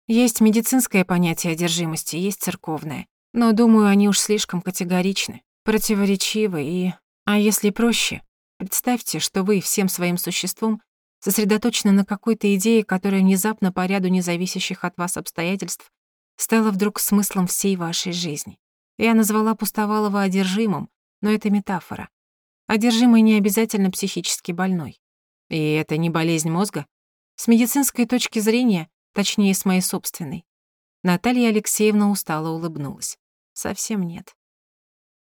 есть медицинское понятие одержимости, есть церковное. Но, думаю, они уж слишком категоричны, противоречивы и... А если проще, представьте, что вы всем своим существом сосредоточены на какой-то идее, которая внезапно по ряду независящих от вас обстоятельств стала вдруг смыслом всей вашей жизни. Я назвала Пустовалова одержимым, но это метафора. Одержимый не обязательно психически больной. И это не болезнь мозга? С медицинской точки зрения, точнее, с моей собственной. Наталья Алексеевна устало улыбнулась. Совсем нет.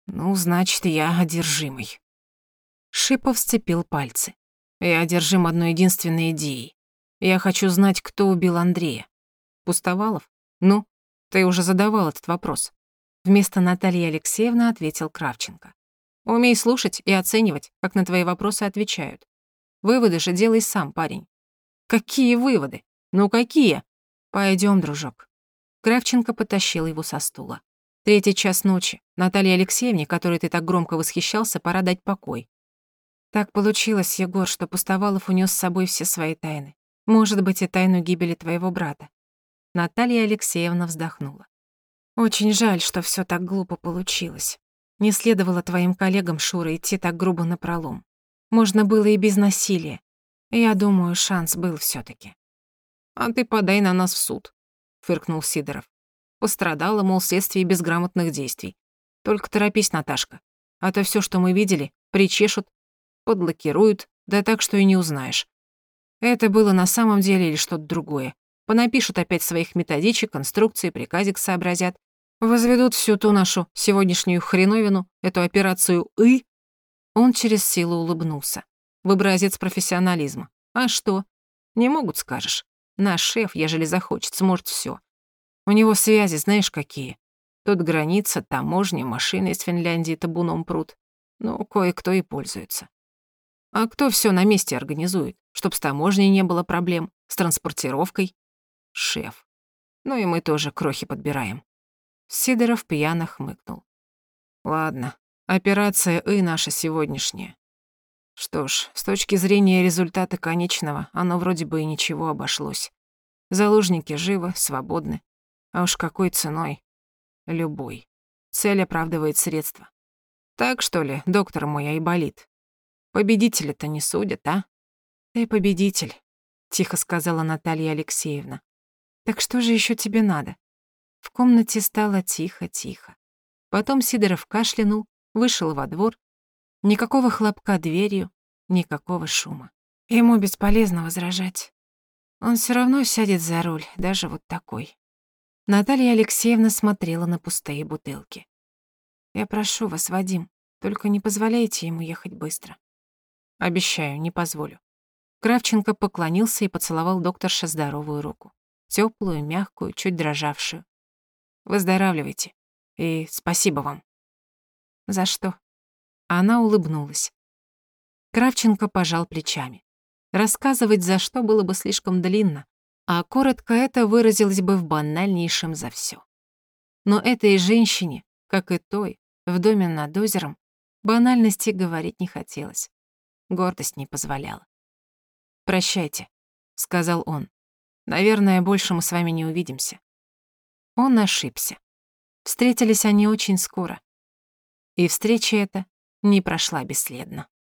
Ну, значит, я одержимый. Шипов сцепил пальцы. Я одержим одной единственной идеей. Я хочу знать, кто убил Андрея. Пустовалов? Ну, ты уже задавал этот вопрос. Вместо Натальи Алексеевны ответил Кравченко. Умей слушать и оценивать, как на твои вопросы отвечают. Выводы же делай сам, парень. Какие выводы? Ну какие? Пойдем, дружок. Кравченко потащил его со стула. Третий час ночи. Наталье Алексеевне, которой ты так громко восхищался, пора дать покой. Так получилось, Егор, что Пустовалов унес с собой все свои тайны. Может быть, и тайну гибели твоего брата. Наталья Алексеевна вздохнула. Очень жаль, что все так глупо получилось. Не следовало твоим коллегам, Шура, идти так грубо напролом. Можно было и без насилия. Я думаю, шанс был все таки «А ты подай на нас в суд», — фыркнул Сидоров. Пострадала, мол, вследствие безграмотных действий. Только торопись, Наташка. А то все, что мы видели, причешут, подлакируют, да так, что и не узнаешь. Это было на самом деле или что-то другое. Понапишут опять своих методичек, конструкций, приказик сообразят. Возведут всю ту нашу сегодняшнюю хреновину, эту операцию «И». Он через силу улыбнулся. В образец профессионализма. А что? Не могут, скажешь. Наш шеф, ежели захочет, сможет все. У него связи, знаешь, какие. Тут граница, таможня, машины из Финляндии табуном прут. Ну, кое-кто и пользуется. А кто все на месте организует, чтоб с таможней не было проблем, с транспортировкой? Шеф. Ну и мы тоже крохи подбираем. Сидоров пьяно хмыкнул. Ладно, операция «И» наша сегодняшняя. Что ж, с точки зрения результата конечного, оно вроде бы и ничего обошлось. Заложники живы, свободны. А уж какой ценой? Любой. Цель оправдывает средства. Так что ли, доктор мой Айболит? Победителя-то не судят, а? Ты победитель, тихо сказала Наталья Алексеевна. Так что же еще тебе надо? В комнате стало тихо-тихо. Потом Сидоров кашлянул, вышел во двор. Никакого хлопка дверью, никакого шума. Ему бесполезно возражать. Он все равно сядет за руль, даже вот такой. Наталья Алексеевна смотрела на пустые бутылки. «Я прошу вас, Вадим, только не позволяйте ему ехать быстро. Обещаю, не позволю. Кравченко поклонился и поцеловал докторша здоровую руку. Теплую, мягкую, чуть дрожавшую. Выздоравливайте. И спасибо вам. За что? Она улыбнулась. Кравченко пожал плечами. Рассказывать за что было бы слишком длинно, а коротко это выразилось бы в банальнейшем за все. Но этой женщине, как и той, в доме над озером, банальности говорить не хотелось. Гордость не позволяла. «Прощайте», — сказал он. «Наверное, больше мы с вами не увидимся». Он ошибся. Встретились они очень скоро. И встреча эта не прошла бесследно.